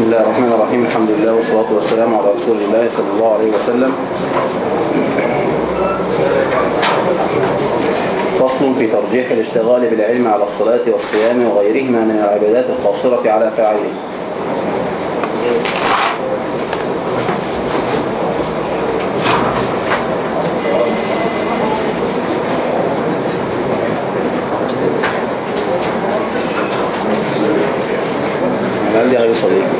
بسم الله الرحمن الرحيم. الحمد لله والصلاة والسلام على رسول الله صلى الله عليه وسلم. فصل في ترجيح الاشتغال بالعلم على الصلاة والصيام وغيرهما من العبادات القاصرة على فاعله. غير صديق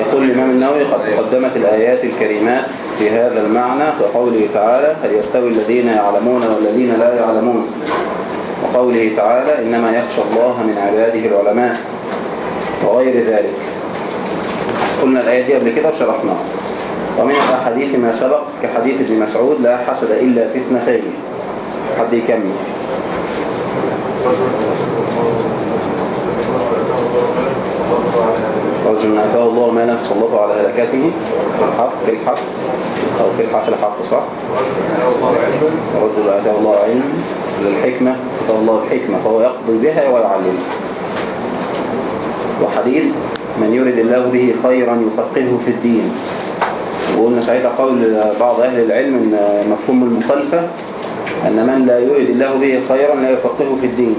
يقول الإمام النووي قد قدمت الآيات الكريمات في هذا المعنى وقوله تعالى هل يستوي الذين يعلمون والذين لا يعلمون؟ وقوله تعالى إنما يخشى الله من عباده العلماء وغير ذلك. قلنا الآية دي قبل كده وشرحناها. ومن الأحاديث ما سبق كحديث ابن مسعود لا حسد إلا في اثنتين. حد يكمل. رجل آتاه الله مالا فسلطه على هلكته الحق في الحق. أو في الحق الحق صح؟ رجل آتاه الله علم للحكمة. آتاه الله الحكمة فهو يقضي بها ويعلمها وحديث من يرد الله به خيرا يفقهه في الدين. وقلنا ساعتها قول بعض أهل العلم أن مفهوم المخالفة أن من لا يرد الله به خيرا لا يفقهه في الدين.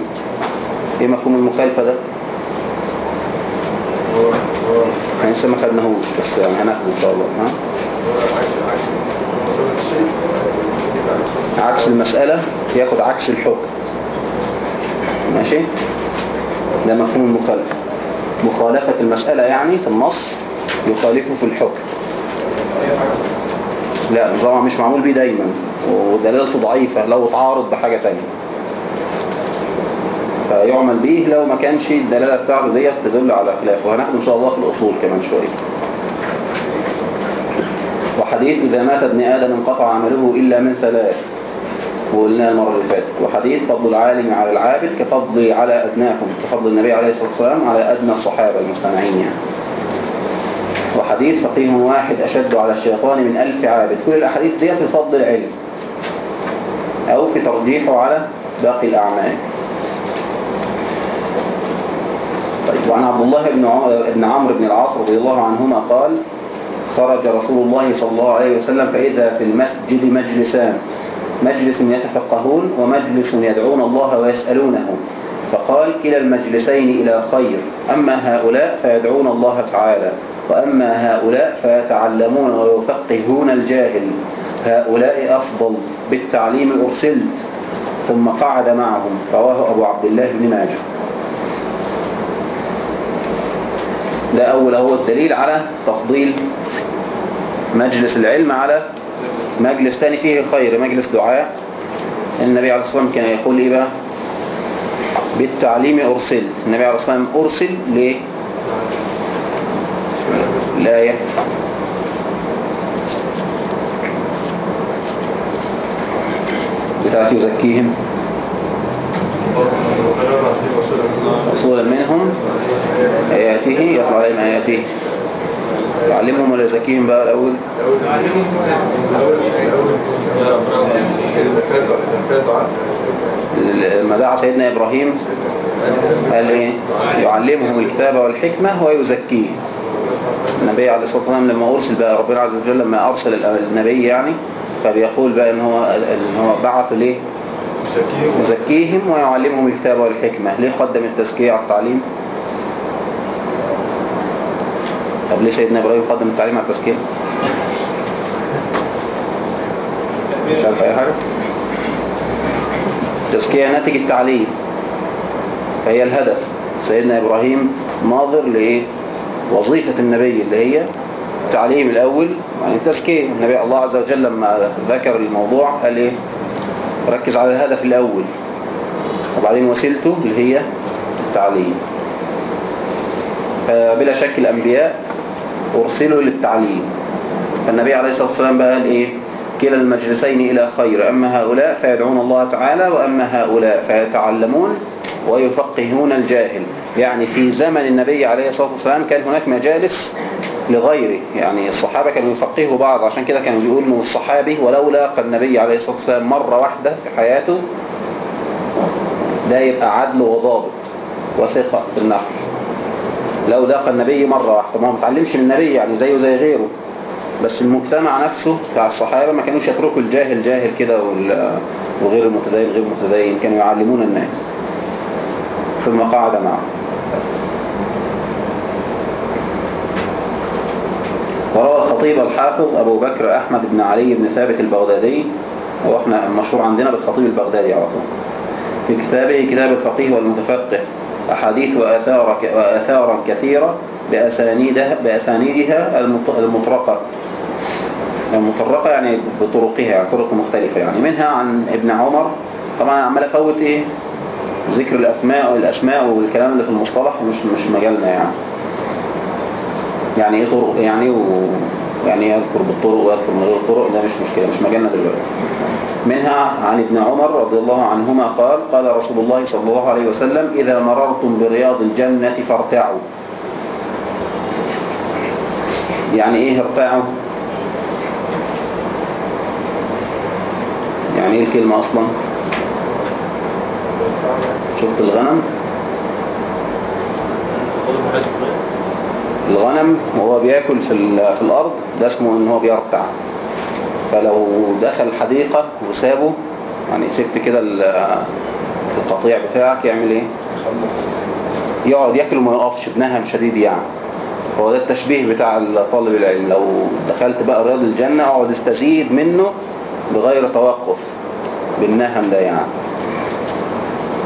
إيه مفهوم المخالفة ده؟ إحنا لسه ما خدناهوش بس يعني هناخده إن شاء الله ها؟ عكس المسألة ياخد عكس الحكم. ماشي؟ ده مفهوم المخالفة. مخالفة المسألة يعني في النص يخالفه في الحكم. لا طبعا مش معمول بيه دايما ودلالته ضعيفة لو تعارض بحاجة تانية. فيعمل به لو ما كانش الدلالة بتاعته ديت تدل على خلافه. وهناخد إن شاء الله في الأصول كمان شوية. وحديث إذا مات ابن آدم انقطع عمله إلا من ثلاث وقلناه المرة اللي فاتت. وحديث فضل العالم على العابد كفضل على أدناكم كفضل النبي عليه الصلاة والسلام على أدنى الصحابة المستمعين يعني. وحديث فقيه واحد أشد على الشيطان من ألف عابد. كل الأحاديث دي في فضل العلم أو في ترجيحه على باقي الأعمال. طيب وعن عبد الله بن بن عمرو بن العاص رضي الله عنهما قال خرج رسول الله صلى الله عليه وسلم فإذا في المسجد مجلسان مجلس يتفقهون ومجلس يدعون الله ويسألونه. فقال كلا المجلسين إلى خير. أما هؤلاء فيدعون الله تعالى وأما هؤلاء فيتعلمون ويفقهون الجاهل. هؤلاء أفضل بالتعليم أرسلت ثم قعد معهم. رواه أبو عبد الله بن ماجه. ده أول هو الدليل على تفضيل مجلس العلم على مجلس تاني فيه خير مجلس دعاء. النبي عليه الصلاة والسلام كان يقول إيه بقى؟ بالتعليم أرسلت النبي عليه الصلاة والسلام أرسل ليه الآية بتاعت يزكيهم. رسولا منهم آياته يطلع عليهم آياته. يعلمهم ولا يزكيهم بقى الأول؟ لما دعا سيدنا إبراهيم قال إيه؟ يعلمهم الكتاب والحكمة ويزكيه النبي عليه الصلاة والسلام لما أرسل بقى ربنا عز وجل لما أرسل النبي يعني فبيقول بقى إن هو, إن هو بعث ليه؟ يزكيهم ويعلمهم الكتاب والحكمة. ليه قدم التزكية على التعليم؟ طب ليه سيدنا إبراهيم قدم التعليم على التزكية؟ مش عارف أي حاجة. التزكية ناتج التعليم فهي الهدف. سيدنا إبراهيم ناظر لإيه؟ وظيفة النبي اللي هي التعليم الأول يعني التزكية. النبي الله عز وجل لما ذكر الموضوع قال إيه؟ ركز على الهدف الأول. وبعدين وسيلته اللي هي التعليم. بلا شك الأنبياء أرسلوا للتعليم. فالنبي عليه الصلاة والسلام بقى قال إيه؟ كلا المجلسين إلى خير. أما هؤلاء فيدعون الله تعالى وأما هؤلاء فيتعلمون ويفقهون الجاهل. يعني في زمن النبي عليه الصلاة والسلام كان هناك مجالس لغيره. يعني الصحابة كانوا يفقهوا بعض عشان كده كانوا بيقولوا الصحابي ولو لاقى النبي عليه الصلاة والسلام مرة واحدة في حياته ده يبقى عدل وضابط وثقة في النحو. لو لاقى النبي مرة واحدة. ما هو متعلمش من النبي يعني زيه زي غيره. بس المجتمع نفسه بتاع الصحابة ما كانوش يتركوا الجاهل جاهل كده وغير المتدين غير متدين كانوا يعلمون الناس ثم قعد معه وروى الخطيب الحافظ أبو بكر أحمد بن علي بن ثابت البغدادي وإحنا مشهور عندنا بالخطيب البغدادي على طول. في كتابه كتاب الفقيه والمتفقه أحاديث وآثار وآثارا كثيرة بأسانيدها, بأسانيدها المط- المطرقة. المطرقة يعني بطرقها يعني طرق مختلفة يعني. منها عن ابن عمر. طبعا أنا عمال أفوت إيه؟ ذكر الأسماء والأسماء والكلام اللي في المصطلح مش مش مجالنا يعني. يعني إيه طرق؟ يعني و... يعني إيه يذكر بالطرق ويذكر من غير الطرق ده مش مشكلة مش مجالنا دلوقتي. منها عن ابن عمر رضي الله عنهما قال قال رسول الله صلى الله عليه وسلم إذا مررتم برياض الجنة فارتعوا. يعني إيه ارتعوا يعني إيه الكلمة أصلا؟ شفت الغنم؟ الغنم وهو بياكل في, في الأرض ده اسمه إن هو بيرتع. فلو دخل الحديقة وسابه يعني سبت كده ال- القطيع بتاعك يعمل إيه؟ يقعد ياكل وما يقفش بنهم شديد يعني. هو ده التشبيه بتاع طالب العلم لو دخلت بقى رياض الجنة أقعد أستزيد منه بغير توقف بالنهم ده يعني.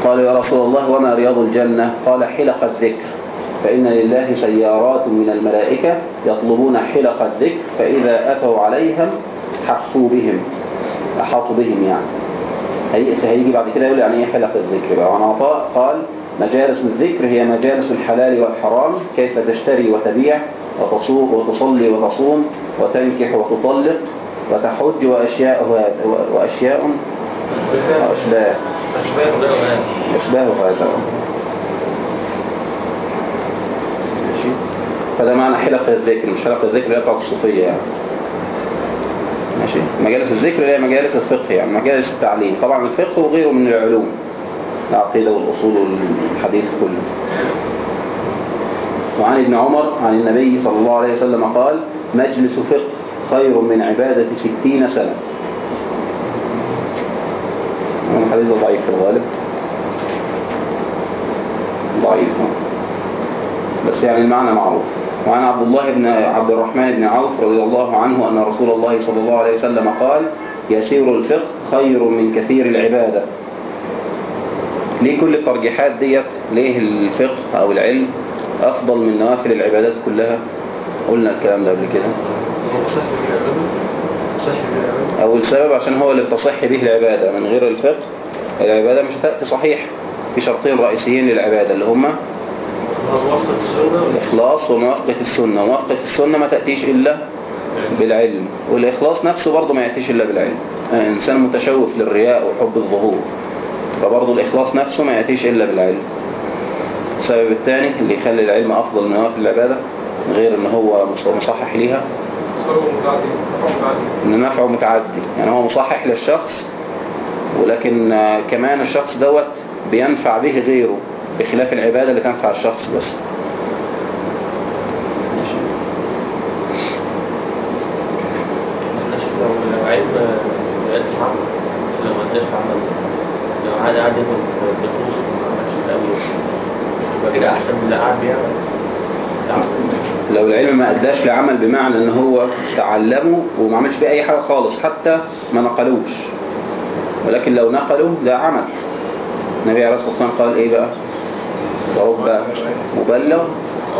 قال يا رسول الله وما رياض الجنة؟ قال حلق الذكر. فإن لله سيارات من الملائكة يطلبون حلق الذكر فإذا أتوا عليهم حفوا بهم أحاطوا بهم يعني. هي- هيجي بعد كده يقول يعني إيه حلق الذكر بقى؟ وعن عطاء قال مجالس الذكر هي مجالس الحلال والحرام كيف تشتري وتبيع وتصوم وتصلي وتصوم وتنكح وتطلق وتحج وأشياء وأشياء وأشباه أشباه هذا. فده معنى حلق الذكر مش حلق الذكر اللي بتاعت الصوفية يعني. ماشي؟ مجالس الذكر هي مجالس الفقه يعني مجالس التعليم. طبعا الفقه وغيره من العلوم. العقيدة والأصول والحديث كله. وعن ابن عمر عن النبي صلى الله عليه وسلم قال مجلس فقه خير من عبادة ستين سنة. الحديث ضعيف في الغالب. ضعيف. بس يعني المعنى معروف. وعن عبد الله بن عبد الرحمن بن عوف رضي الله عنه أن رسول الله صلى الله عليه وسلم قال يسير الفقه خير من كثير العبادة. ليه كل الترجيحات ديت ليه الفقه أو العلم أفضل من نوافل العبادات كلها؟ قلنا الكلام ده قبل كده. صحي في العبادة صحي في العبادة أول سبب عشان هو اللي بتصح به العبادة من غير الفقه العبادة مش هتأتي صحيح في شرطين رئيسيين للعبادة اللي هما الإخلاص وموافقة السنة. وموافقة السنة ما تأتيش إلا بالعلم والإخلاص نفسه برضه ما يأتيش إلا بالعلم. إنسان متشوف للرياء وحب الظهور. فبرضه الإخلاص نفسه ما يأتيش إلا بالعلم. السبب الثاني اللي يخلي العلم أفضل من نوافل العبادة غير إن هو مص- مصحح ليها. إن نفعه متعدي. يعني هو مصحح للشخص ولكن كمان الشخص دوت بينفع به غيره بخلاف العبادة اللي تنفع الشخص بس. لو علم ما عمل اداش يبقى كده أحسن من لا. لو العلم ما أداش لعمل بمعنى إن هو تعلمه وما عملش بيه أي حاجة خالص حتى ما نقلوش. ولكن لو نقلوا ده عمل. النبي عليه الصلاة والسلام قال إيه بقى؟ ورب مبلغ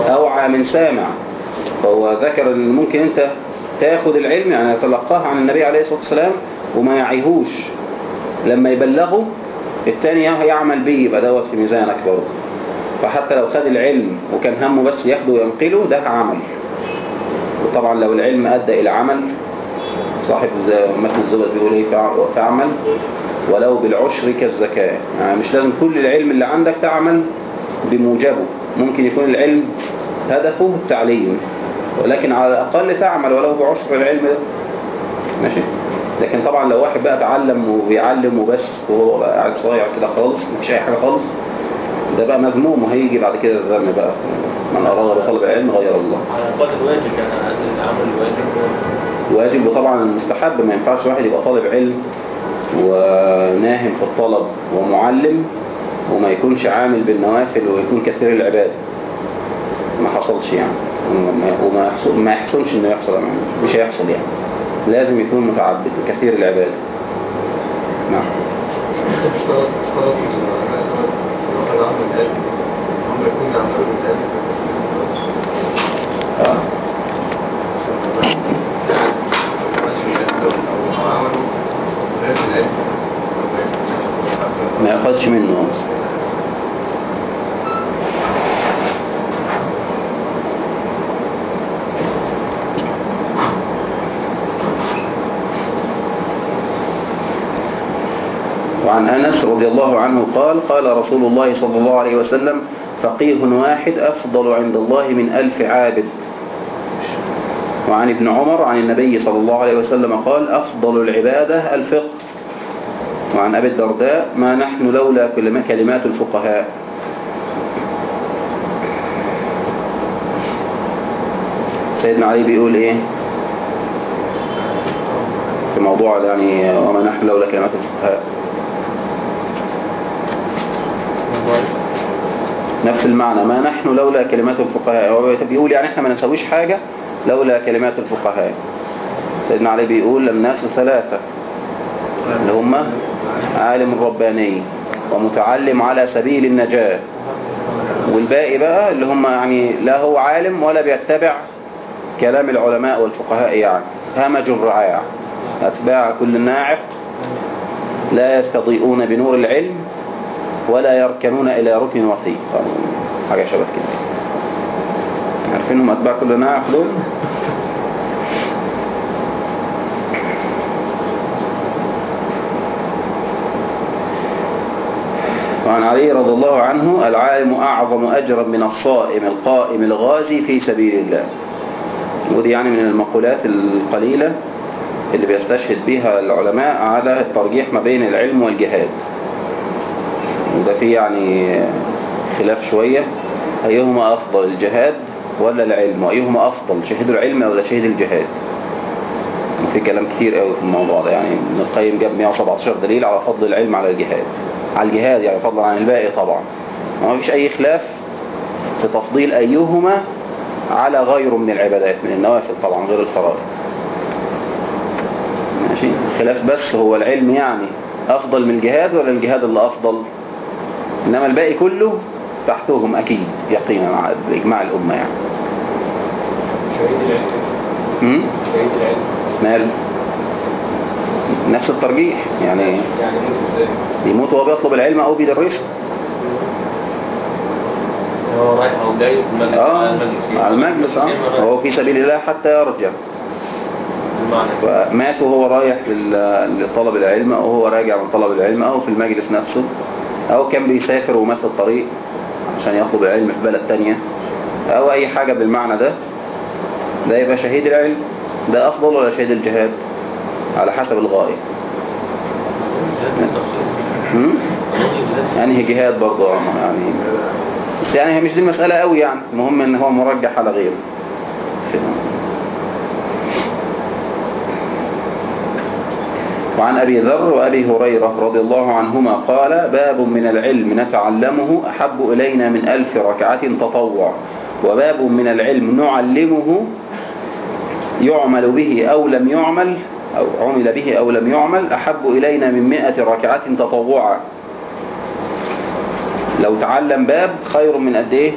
أوعى من سامع. فهو ذكر إن ممكن أنت تاخد العلم يعني تلقاه عن النبي عليه الصلاة والسلام وما يعيهوش. لما يبلغه التاني يعمل بيه يبقى دوت في ميزانك برضه. فحتى لو خد العلم وكان همه بس ياخده وينقله ده عمل. وطبعا لو العلم أدى إلى عمل صاحب متن الزبد بيقول إيه فاعمل. ولو بالعشر كالزكاة. يعني مش لازم كل العلم اللي عندك تعمل بموجبه. ممكن يكون العلم هدفه التعليم. ولكن على الأقل تعمل ولو بعشر العلم ده. ماشي؟ لكن طبعا لو واحد بقى اتعلم وبيعلم وبس وهو بقى قاعد صايع كده خالص مفيش أي حاجة خالص ده بقى مذموم وهيجي بعد كده الذم بقى من أراد بطلب العلم غير الله. على قدر الواجب يعني العمل الواجب. واجب وطبعا المستحب ما ينفعش واحد يبقى طالب علم وناهم في الطلب ومعلم وما يكونش عامل بالنوافل ويكون كثير العبادة. ما حصلش يعني وما- وما يحصل ما يحصلش إنه يحصل يعني مش هيحصل يعني. لازم يكون متعبد وكثير العبادة نعم. اشترط اشترط في العلماء لو كان عمل العلم هم يكون يعملوا بالعلم آه. أو عملوا غير العلم ما ياخدش منه وعن أنس رضي الله عنه قال قال رسول الله صلى الله عليه وسلم فقيه واحد أفضل عند الله من ألف عابد. وعن ابن عمر عن النبي صلى الله عليه وسلم قال أفضل العبادة الفقه. وعن أبي الدرداء ما نحن لولا كلم- كلمات الفقهاء. سيدنا علي بيقول إيه؟ في موضوع يعني وما نحن لولا كلمات الفقهاء. نفس المعنى. ما نحن لولا كلمات الفقهاء. هو بيقول يعني إحنا ما نسويش حاجة لولا كلمات الفقهاء. سيدنا علي بيقول الناس ثلاثة. اللي هم عالم رباني ومتعلم على سبيل النجاة. والباقي بقى اللي هم يعني لا هو عالم ولا بيتبع كلام العلماء والفقهاء يعني. همج الرعاع أتباع كل ناعق لا يستضيئون بنور العلم ولا يركنون إلى ركن وثيق حاجة شبه كده. عارفينهم أتباع كل ناعق دول وعن علي رضي الله عنه العالم أعظم أجرا من الصائم القائم الغازي في سبيل الله. ودي يعني من المقولات القليلة اللي بيستشهد بها العلماء على الترجيح ما بين العلم والجهاد. وده فيه يعني خلاف شوية. أيهما أفضل الجهاد ولا العلم؟ وأيهما أفضل شهيد العلم ولا شهيد الجهاد؟ وفي كلام كتير قوي في الموضوع ده. يعني ابن القيم جاب 117 دليل على فضل العلم على الجهاد. على الجهاد يعني فضلا عن الباقي طبعا. ما فيش أي خلاف في تفضيل أيهما على غيره من العبادات من النوافل طبعا غير الفرائض. ماشي؟ الخلاف بس هو العلم يعني أفضل من الجهاد ولا الجهاد اللي أفضل؟ إنما الباقي كله تحتهم أكيد يقينا مع إجماع الأمة يعني. شهيد العلم. هم؟ شهيد العلم. مال نفس الترجيح يعني يعني يموت وهو بيطلب العلم أو بيدرسه هو رايح أو جاي في المجلس. آه على المجلس. آه. هو في سبيل الله حتى يرجع. فمات وهو رايح لطلب العلم أو هو راجع من طلب العلم أو في المجلس نفسه. أو كان بيسافر ومات في الطريق عشان يطلب العلم في بلد تانية أو أي حاجة بالمعنى ده ده يبقى شهيد العلم ده أفضل ولا شهيد الجهاد؟ على حسب الغاية؟ يعني جهاد برضه آه، يعني بس يعني هي مش دي المسألة قوي يعني المهم إن هو مرجح على غيره. وعن أبي ذر وأبي هريرة رضي الله عنهما قال باب من العلم نتعلمه أحب إلينا من ألف ركعة تطوع وباب من العلم نعلمه يعمل به أو لم يعمل أو عمل به أو لم يعمل أحب إلينا من مئة ركعة تطوعا لو تعلم باب خير من قد إيه؟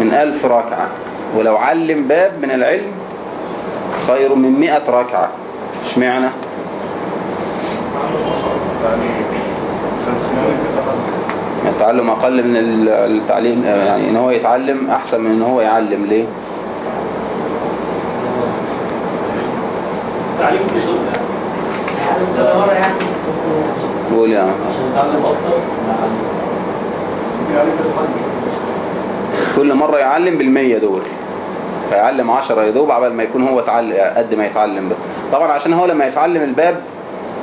من ألف ركعة. ولو علم باب من العلم خير من مئة ركعة. اشمعنى يعني خمسين كذا حد التعلم أقل من ال- التعليم يعني إن هو يتعلم أحسن من إن هو يعلم ليه؟ تعليم في يعني. قول يا عم. كل مرة يعلم بالمية دول. فيعلم عشرة يدوب عبال ما يكون هو تعلم قد ما يتعلم بس. طبعا عشان هو لما يتعلم الباب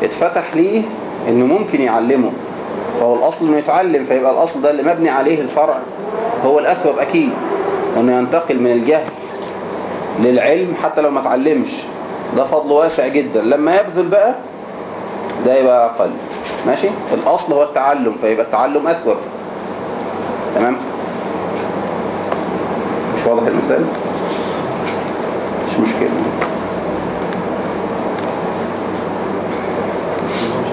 اتفتح ليه إنه ممكن يعلمه. فهو الأصل إنه يتعلم فيبقى الأصل ده اللي مبني عليه الفرع. هو الاثوب أكيد وانه ينتقل من الجهل للعلم حتى لو ما اتعلمش ده فضل واسع جدا. لما يبذل بقى ده يبقى أقل. ماشي؟ الأصل هو التعلم فيبقى التعلم اثوب تمام؟ مش واضح المثال؟ مش مشكلة مش هيعرفوا غير لما يعرفوا.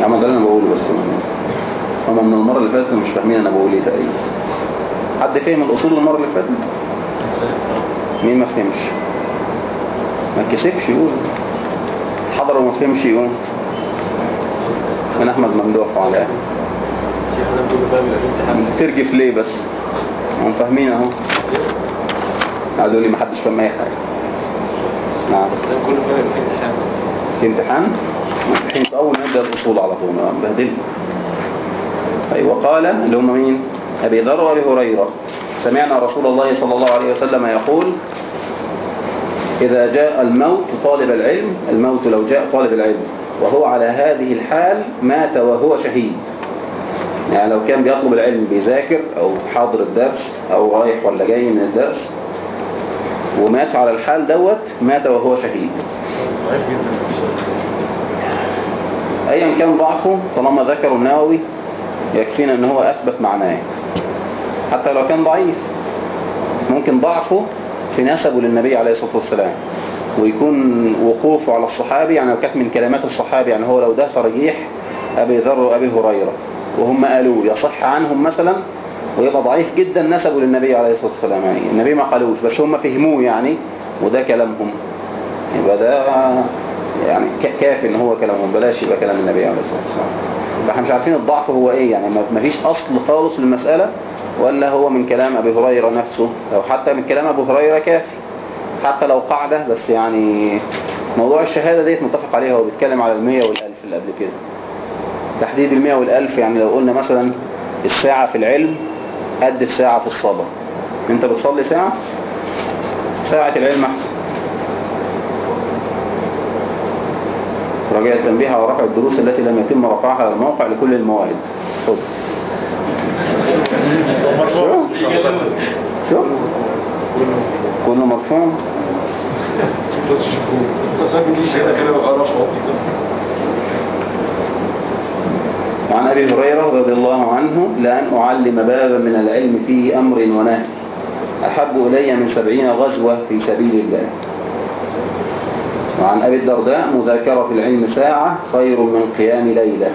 يا عم ده اللي أنا بقوله بس. هما من المرة اللي فاتت مش فاهمين أنا بقول إيه تقريبا. حد فهم الأصول المرة اللي فاتت؟ مين ما فهمش؟ ما كسبش يقول. حضر وما فهمش يقول. من أحمد ممدوح وعلى امتحان ترجف ليه بس؟ هم فاهمين أهو. قعدوا لي ما حدش فاهم أي حاجة. نعم. في امتحان. في امتحان؟ في اول ما نبدا الأصول على طول بهدل أيوه قال اللي هم مين أبي ذر وأبي هريرة سمعنا رسول الله صلى الله عليه وسلم يقول إذا جاء الموت طالب العلم الموت لو جاء طالب العلم وهو على هذه الحال مات وهو شهيد. يعني لو كان بيطلب العلم بيذاكر أو حاضر الدرس أو رايح ولا جاي من الدرس ومات على الحال دوت مات وهو شهيد. ايا كان ضعفه طالما ذكروا النووي يكفينا إن هو أثبت معناه. حتى لو كان ضعيف ممكن ضعفه في نسبه للنبي عليه الصلاة والسلام ويكون وقوفه على الصحابي يعني كانت من كلمات الصحابي يعني هو لو ده ترجيح أبي ذر وأبي هريرة. وهم قالوا يصح عنهم مثلا ويبقى ضعيف جدا نسبه للنبي عليه الصلاة والسلام. يعني النبي ما قالوش بس هم فهموه يعني وده كلامهم. يبقى ده يعني كافي إن هو كلامهم بلاش يبقى كلام النبي عليه الصلاة والسلام. فإحنا مش عارفين الضعف هو إيه يعني ما- فيش أصل خالص للمسألة ولا هو من كلام أبي هريرة نفسه لو حتى من كلام أبو هريرة كافي حتى لو قاعدة بس يعني موضوع الشهادة ديت متفق عليها هو بيتكلم على المية والألف اللي قبل كده. تحديد المية والألف يعني لو قلنا مثلا الساعة في العلم قد الساعة في الصلاة أنت بتصلي ساعة؟ ساعة العلم أحسن. رجاء التنبيه على رفع الدروس التي لم يتم رفعها على الموقع لكل المواد خد شوف شوف كله مرفوع وعن أبي هريرة رضي الله عنه لأن أعلم بابا من العلم فيه أمر ونهي. أحب إلي من سبعين غزوة في سبيل الله. وعن أبي الدرداء مذاكرة في العلم ساعة خير من قيام ليلة.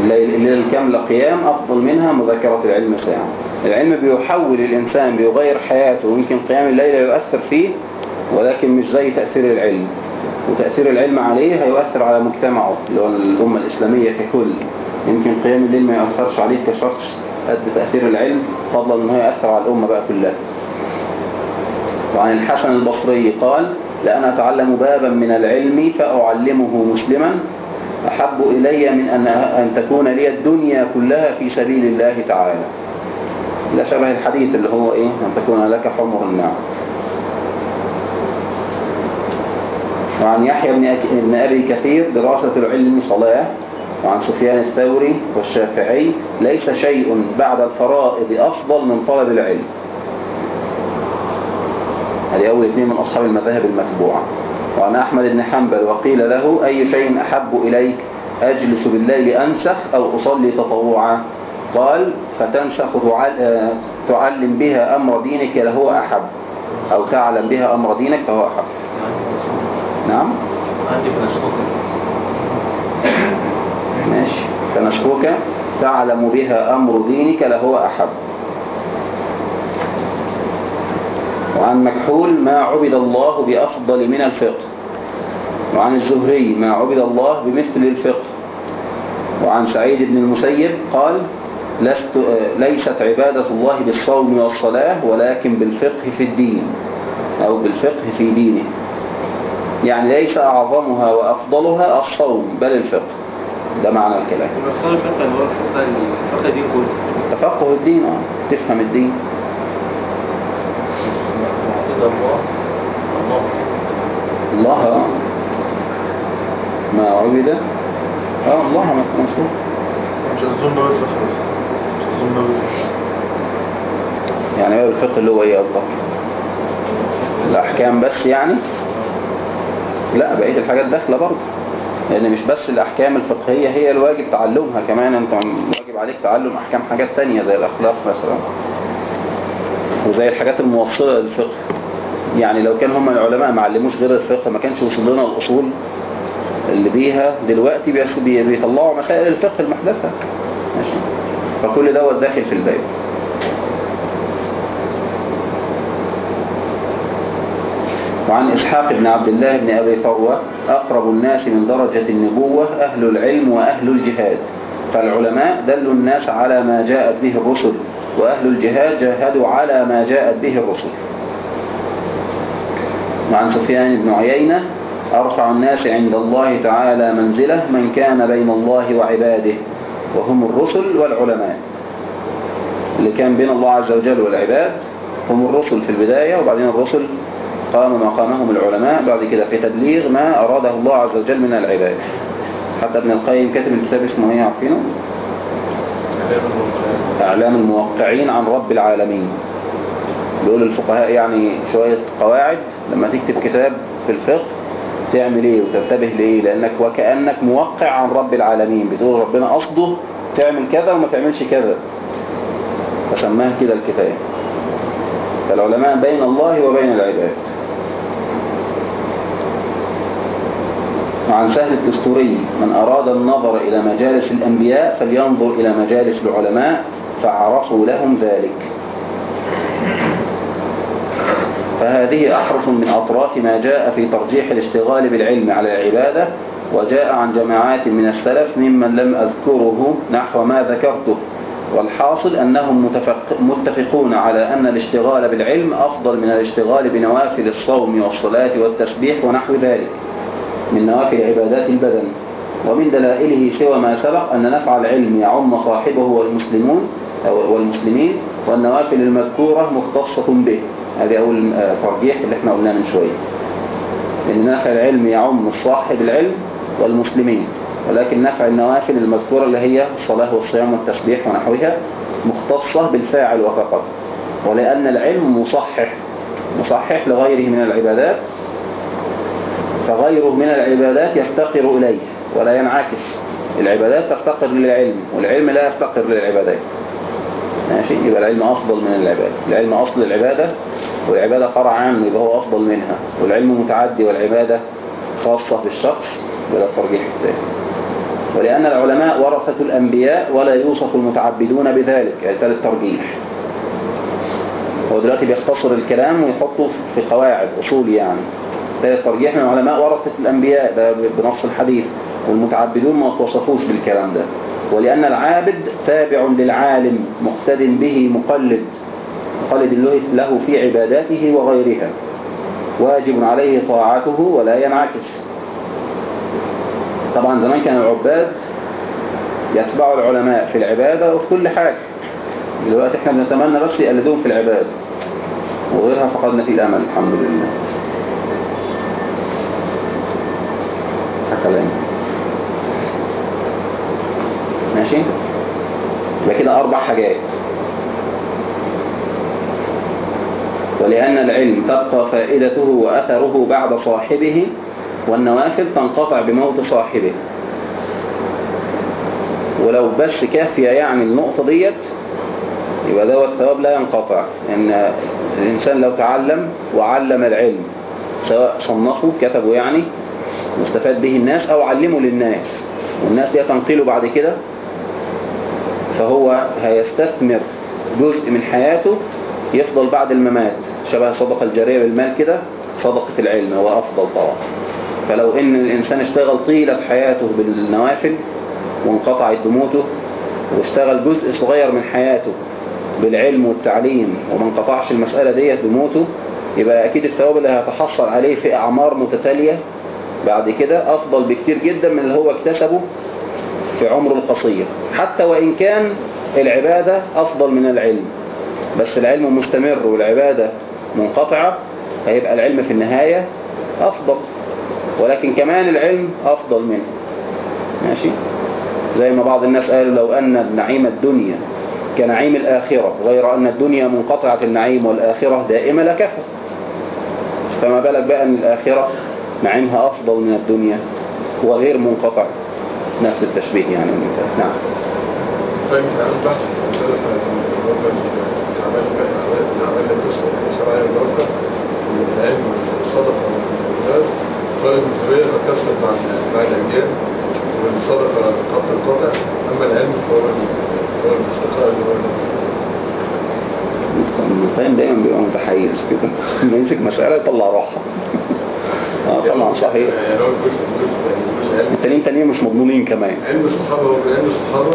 الليل- الليلة الكاملة قيام أفضل منها مذاكرة العلم ساعة. العلم بيحول الإنسان بيغير حياته. ويمكن قيام الليلة يؤثر فيه ولكن مش زي تأثير العلم. وتأثير العلم عليه هيؤثر على مجتمعه اللي هو الأمة الإسلامية ككل. يمكن قيام الليل ما يؤثرش عليه كشخص قد تأثير العلم فضلا أنه يؤثر على الأمة بقى كلها. وعن الحسن البصري قال لأن أتعلم بابا من العلم فأعلمه مسلما. أحب إلي من أن, أن تكون لي الدنيا كلها في سبيل الله تعالى. ده شبه الحديث اللي هو إيه؟ أن تكون لك حمر النعم. وعن يحيى بن أبي كثير دراسة العلم صلاة. وعن سفيان الثوري والشافعي ليس شيء بعد الفرائض أفضل من طلب العلم. هذه أول اثنين من أصحاب المذاهب المتبوعة. وعن أحمد بن حنبل وقيل له أي شيء أحب إليك أجلس بالليل أنسخ أو أصلي تطوعا؟ قال فتنسخ تعل- تعلم بها أمر دينك لهو أحب. أو تعلم بها أمر دينك فهو أحب. نعم؟ عندي ماشي. فنسخك تعلم بها أمر دينك لهو أحب. وعن مكحول ما عبد الله بأفضل من الفقه. وعن الزهري ما عبد الله بمثل الفقه. وعن سعيد بن المسيب قال لست ليست عبادة الله بالصوم والصلاة ولكن بالفقه في الدين أو بالفقه في دينه. يعني ليس أعظمها وأفضلها الصوم بل الفقه. ده معنى الكلام. الفقه دي كله. تفقه الدين آه. تفهم الدين. الله. ما عبد آه الله مش بالفقه بس مش بالفقه يعني إيه الفقه اللي هو إيه قصدك؟ الأحكام بس يعني؟ لا بقية الحاجات داخلة برضه. لأن مش بس الأحكام الفقهية هي الواجب تعلمها كمان أنت واجب عليك تعلم أحكام حاجات تانية زي الأخلاق مثلا وزي الحاجات الموصلة للفقه. يعني لو كان هم العلماء ما علموش غير الفقه ما كانش وصل لنا الأصول اللي بيها دلوقتي بيطلعوا مسائل الفقه المحدثة. ماشي. فكل دوت داخل في الباب. وعن إسحاق بن عبد الله بن أبي فروة أقرب الناس من درجة النبوة أهل العلم وأهل الجهاد. فالعلماء دلوا الناس على ما جاءت به الرسل وأهل الجهاد جاهدوا على ما جاءت به الرسل. وعن سفيان بن عيينة أرفع الناس عند الله تعالى منزلة من كان بين الله وعباده وهم الرسل والعلماء. اللي كان بين الله عز وجل والعباد هم الرسل في البداية وبعدين الرسل قام مقامهم العلماء بعد كده في تبليغ ما أراده الله عز وجل من العباد. حتى ابن القيم كتب الكتاب اسمه إيه؟ عارفينه؟ أعلام الموقعين عن رب العالمين. بيقول الفقهاء يعني شوية قواعد لما تكتب كتاب في الفقه تعمل إيه وتنتبه لإيه؟ لأنك وكأنك موقع عن رب العالمين بتقول ربنا قصده تعمل كذا وما تعملش كذا. فسماه كده الكتاب فالعلماء بين الله وبين العباد. وعن سهل التستوري من أراد النظر إلى مجالس الأنبياء فلينظر إلى مجالس العلماء فعرفوا لهم ذلك. فهذه أحرف من أطراف ما جاء في ترجيح الاشتغال بالعلم على العبادة وجاء عن جماعات من السلف ممن لم أذكره نحو ما ذكرته. والحاصل أنهم متفق متفقون على أن الاشتغال بالعلم أفضل من الاشتغال بنوافل الصوم والصلاة والتسبيح ونحو ذلك من نوافل عبادات البدن. ومن دلائله سوى ما سبق أن نفع العلم يعم صاحبه والمسلمون والمسلمين والنوافل المذكورة مختصة به. هذه أول آه، ترجيح اللي إحنا قلناه من شوية. إن نفع العلم يعم صاحب العلم والمسلمين ولكن نفع النوافل المذكورة اللي هي الصلاة والصيام والتسبيح ونحوها مختصة بالفاعل وفقط. ولأن العلم مصحح مصحح لغيره من العبادات فغيره من العبادات يفتقر إليه ولا ينعكس. العبادات تفتقر للعلم والعلم لا يفتقر للعبادات. ماشي؟ يبقى العلم أفضل من العبادة. العلم أصل العبادة والعبادة فرع عنه يبقى هو أفضل منها. والعلم متعدي والعبادة خاصة بالشخص بلا الترجيح الثاني. ولأن العلماء ورثة الأنبياء ولا يوصف المتعبدون بذلك يعني ثالث ترجيح هو دلوقتي بيختصر الكلام ويحطه في قواعد أصول يعني. ثالث ترجيح من العلماء ورثة الأنبياء ده بنص الحديث. والمتعبدون ما توصفوش بالكلام ده. ولأن العابد تابع للعالم مقتد به مقلد. مقلد له- له في عباداته وغيرها. واجب عليه طاعته ولا ينعكس. طبعا زمان كان العباد يتبعوا العلماء في العبادة وفي كل حاجة. دلوقتي إحنا بنتمنى بس يقلدوهم في العبادة. وغيرها فقدنا فيه الأمل الحمد لله. كلام. ماشي؟ يبقى كده أربع حاجات. ولأن العلم تبقى فائدته وأثره بعد صاحبه والنوافل تنقطع بموت صاحبه. ولو بس كافية يعني النقطة ديت يبقى ده الثواب لا ينقطع. إن الإنسان لو تعلم وعلم العلم سواء صنفه كتبه يعني واستفاد به الناس أو علمه للناس والناس دي تنقله بعد كده فهو هيستثمر جزء من حياته يفضل بعد الممات. شبه الصدقة الجارية بالمال كده صدقة العلم هو أفضل طبعا. فلو إن الإنسان اشتغل طيلة حياته بالنوافل وانقطعت بموته واشتغل جزء صغير من حياته بالعلم والتعليم وما انقطعش المسألة ديت بموته يبقى أكيد الثواب اللي هيتحصل عليه في أعمار متتالية بعد كده أفضل بكتير جدا من اللي هو اكتسبه في عمره القصير. حتى وإن كان العبادة أفضل من العلم. بس العلم مستمر والعبادة منقطعة هيبقى العلم في النهاية أفضل. ولكن كمان العلم أفضل منه. ماشي؟ زي ما بعض الناس قالوا لو أن نعيم الدنيا كنعيم الآخرة غير أن الدنيا منقطعة النعيم والآخرة دائمة لكفى فما بالك بقى أن الآخرة نعيمها أفضل من الدنيا وغير منقطع؟ نفس التشبيه يعني. نعم. والعلم والصدقة مع الأجيال والصدقة أما العلم فهو اللي هو دايما بيبقى متحيز يمسك مسألة يطلع روحها آه طبعا صحيح. العلم التانيين تانيين مش مضمونين كمان. علم الصحابة هو علم الصحابة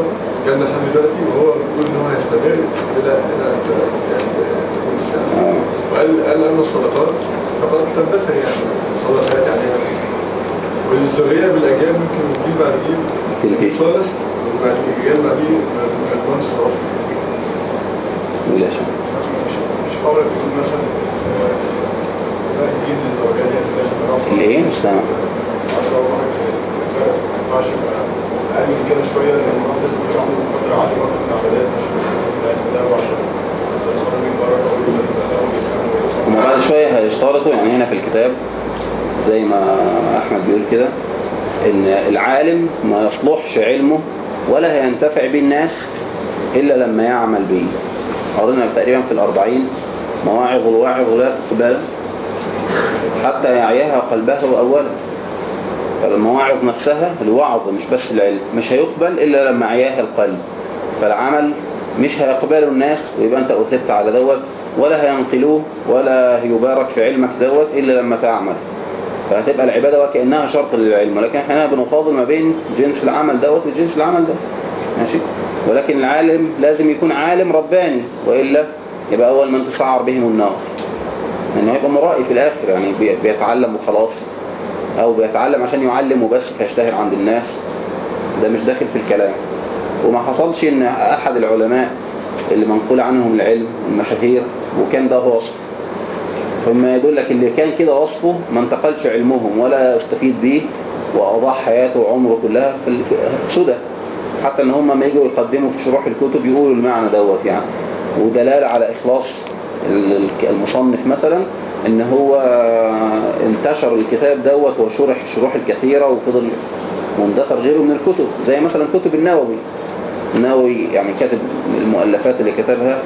كان لحد دلوقتي وهو بيقول ان هو هيستمر إلى إلى يعني. وقال قال أن الصدقات فقد تندثر يعني. الصدقات يعني. والذرية بالأجيال ممكن تجيب بعد جيل. صالح وبعد اجيال بعدين مجموعة صالح. ولا شيء مش مش قول مثلا آه، يعني الإيه؟ مش سامع. ما من بعد شوية هيشترطوا يعني هنا في الكتاب زي ما أحمد بيقول كده إن العالم ما يصلحش علمه ولا هينتفع به الناس إلا لما يعمل به. قرينا تقريبا في الأربعين مواعظ الواعظ لا تقبل حتى يعيها قلبه أولا. فالمواعظ نفسها الوعظ مش بس العلم مش هيقبل إلا لما عياها القلب. فالعمل مش هيقبله الناس ويبقى أنت أثبت على دوت ولا هينقلوه ولا يبارك في علمك دوت إلا لما تعمل. فهتبقى العبادة وكأنها شرط للعلم ولكن إحنا بنفاضل ما بين جنس العمل دوت وجنس العمل دوت ماشي؟ ولكن العالم لازم يكون عالم رباني وإلا يبقى أول من تسعر بهم النار. لأنه هيبقى مرائي في الآخر يعني بي- بيتعلم وخلاص. أو بيتعلم عشان يعلم وبس فيشتهر عند الناس. ده مش داخل في الكلام. وما حصلش إن أحد العلماء اللي منقول عنهم العلم المشاهير وكان ده وصف. فما يقول لك اللي كان كده وصفه ما انتقلش علمهم ولا استفيد بيه واضاع حياته وعمره كلها في سدى. حتى إن هم ما يجوا يقدموا في شروح الكتب يقولوا المعنى دوت يعني. ودلالة على ال- المصنف مثلا إن هو انتشر الكتاب دوت وشرح الشروح الكثيرة وفضل واندثر غيره من الكتب زي مثلا كتب النووي. النووي يعني كاتب المؤلفات اللي كتبها.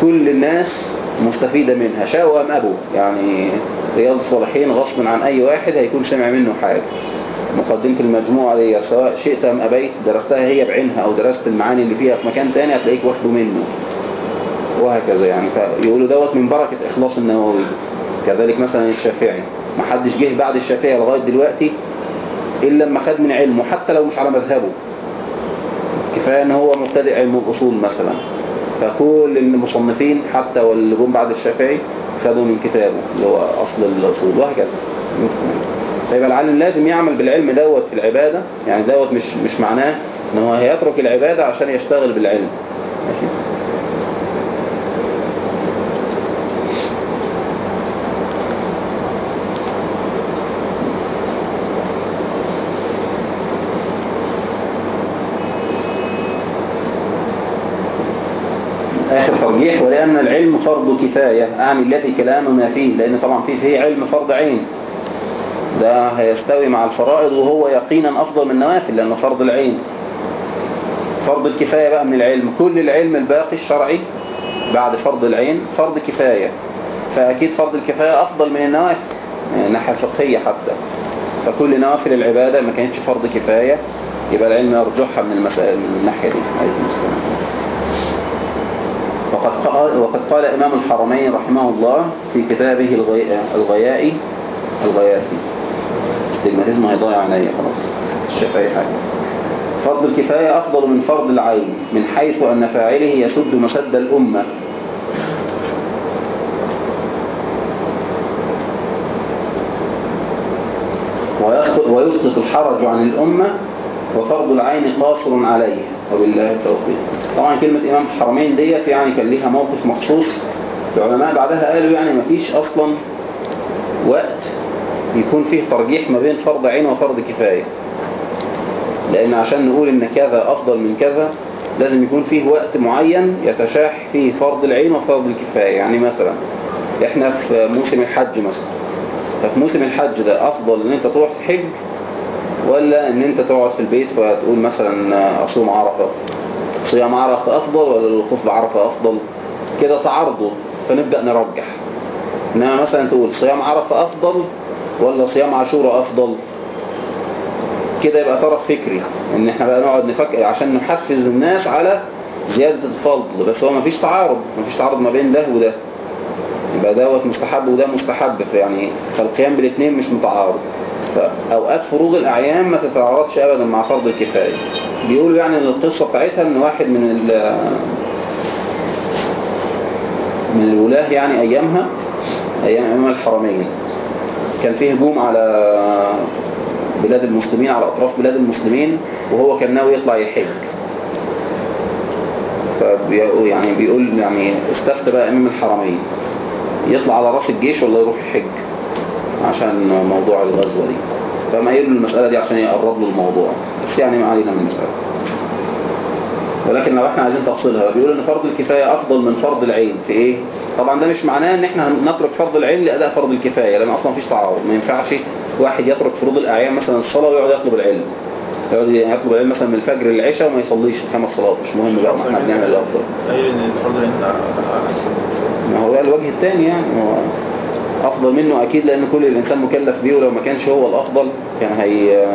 كل الناس مستفيدة منها شاءوا أم أبوا. يعني رياض الصالحين غصب عن أي واحد هيكون سمع منه حاجة. مقدمة المجموعة دي سواء شئت أم أبيت درستها هي بعينها أو درست المعاني اللي فيها في مكان تاني هتلاقيك واخده منه. وهكذا يعني. فيقولوا دوت من بركة إخلاص النووي. كذلك مثلا الشافعي. ما حدش جه بعد الشافعي لغاية دلوقتي إلا لما خد من علمه حتى لو مش على مذهبه. كفاية إن هو مبتدئ علم الأصول مثلا. فكل المصنفين حتى واللي جم بعد الشافعي خدوا من كتابه اللي هو أصل الأصول وهكذا. فيبقى العالم لازم يعمل بالعلم دوت في العبادة. يعني دوت مش مش معناه إن هو هيترك العبادة عشان يشتغل بالعلم. ماشي؟ آخر ترجيح ولأن العلم فرض كفاية. أعني التي كلامنا فيه لأن طبعا فيه فيه علم فرض عين. ده هيستوي مع الفرائض وهو يقينا أفضل من النوافل لأنه فرض العين. فرض الكفاية بقى من العلم. كل العلم الباقي الشرعي بعد فرض العين فرض كفاية. فأكيد فرض الكفاية أفضل من النوافل من الناحية الفقهية حتى. فكل نوافل العبادة ما كانتش فرض كفاية يبقى العلم يرجحها من المسائل من الناحية دي. وقد قال, وقد قال إمام الحرمين رحمه الله في كتابه الغي... الغيائي الغياثي. التلميذ هيضيع عينيا خلاص. شايف أي حاجة. فرض الكفاية أفضل من فرض العين من حيث أن فاعله يسد مسد الأمة. ويسقط الحرج عن الأمة وفرض العين قاصر عليه. وبالله التوفيق. طبعا كلمة إمام الحرمين ديت يعني كان ليها موقف مخصوص. العلماء بعدها قالوا يعني ما فيش أصلا وقت يكون فيه ترجيح ما بين فرض عين وفرض كفاية. لأن عشان نقول إن كذا أفضل من كذا لازم يكون فيه وقت معين يتشاح فيه فرض العين وفرض الكفاية. يعني مثلا إحنا في موسم الحج مثلا. ففي موسم الحج ده أفضل إن أنت تروح تحج ولا إن أنت تقعد في البيت فتقول مثلا أصوم عرفة. صيام عرفة أفضل ولا الوقوف بعرفة أفضل؟ كده تعرضه فنبدأ نرجح. إنما مثلا تقول صيام عرفة أفضل ولا صيام عاشوراء أفضل؟ كده يبقى طرف فكري إن إحنا بقى نقعد نفكر عشان نحفز الناس على زيادة الفضل. بس هو مفيش تعارض مفيش تعارض ما بين ده وده. يبقى دوت مستحب وده مستحب يعني فالقيام بالاثنين مش متعارض. فأوقات فروض الأعيان ما تتعارضش أبدا مع فرض الكفاية. بيقولوا يعني إن القصة بتاعتها إن واحد من من الولاة يعني أيامها أيام أمام الحرمين كان فيه هجوم على بلاد المسلمين على أطراف بلاد المسلمين وهو كان ناوي يطلع يحج. يعني بيقول يعني استفتى بقى إمام الحرمين يطلع على رأس الجيش ولا يروح يحج. عشان موضوع الغزوة دي. فما يقول المسألة دي عشان يقرب له الموضوع. بس يعني ما علينا من المسألة ولكن لو إحنا عايزين تفصيلها بيقول إن فرض الكفاية أفضل من فرض العين. في إيه؟ طبعا ده مش معناه إن إحنا نترك فرض العين لأداء فرض الكفاية لأن أصلا مفيش تعارض. ما ينفعش واحد يترك فروض الأعيان مثلا الصلاة ويقعد يطلب العلم. يقعد يطلب العلم مثلا من الفجر للعشاء وما يصليش خمس صلوات. مش مهم بقى ما إحنا بنعمل الأفضل. أيوه إن الفرض العين ما هو الوجه الثاني يعني. هو أفضل منه أكيد لأن كل الإنسان مكلف بيه ولو ما كانش هو الأفضل كان هي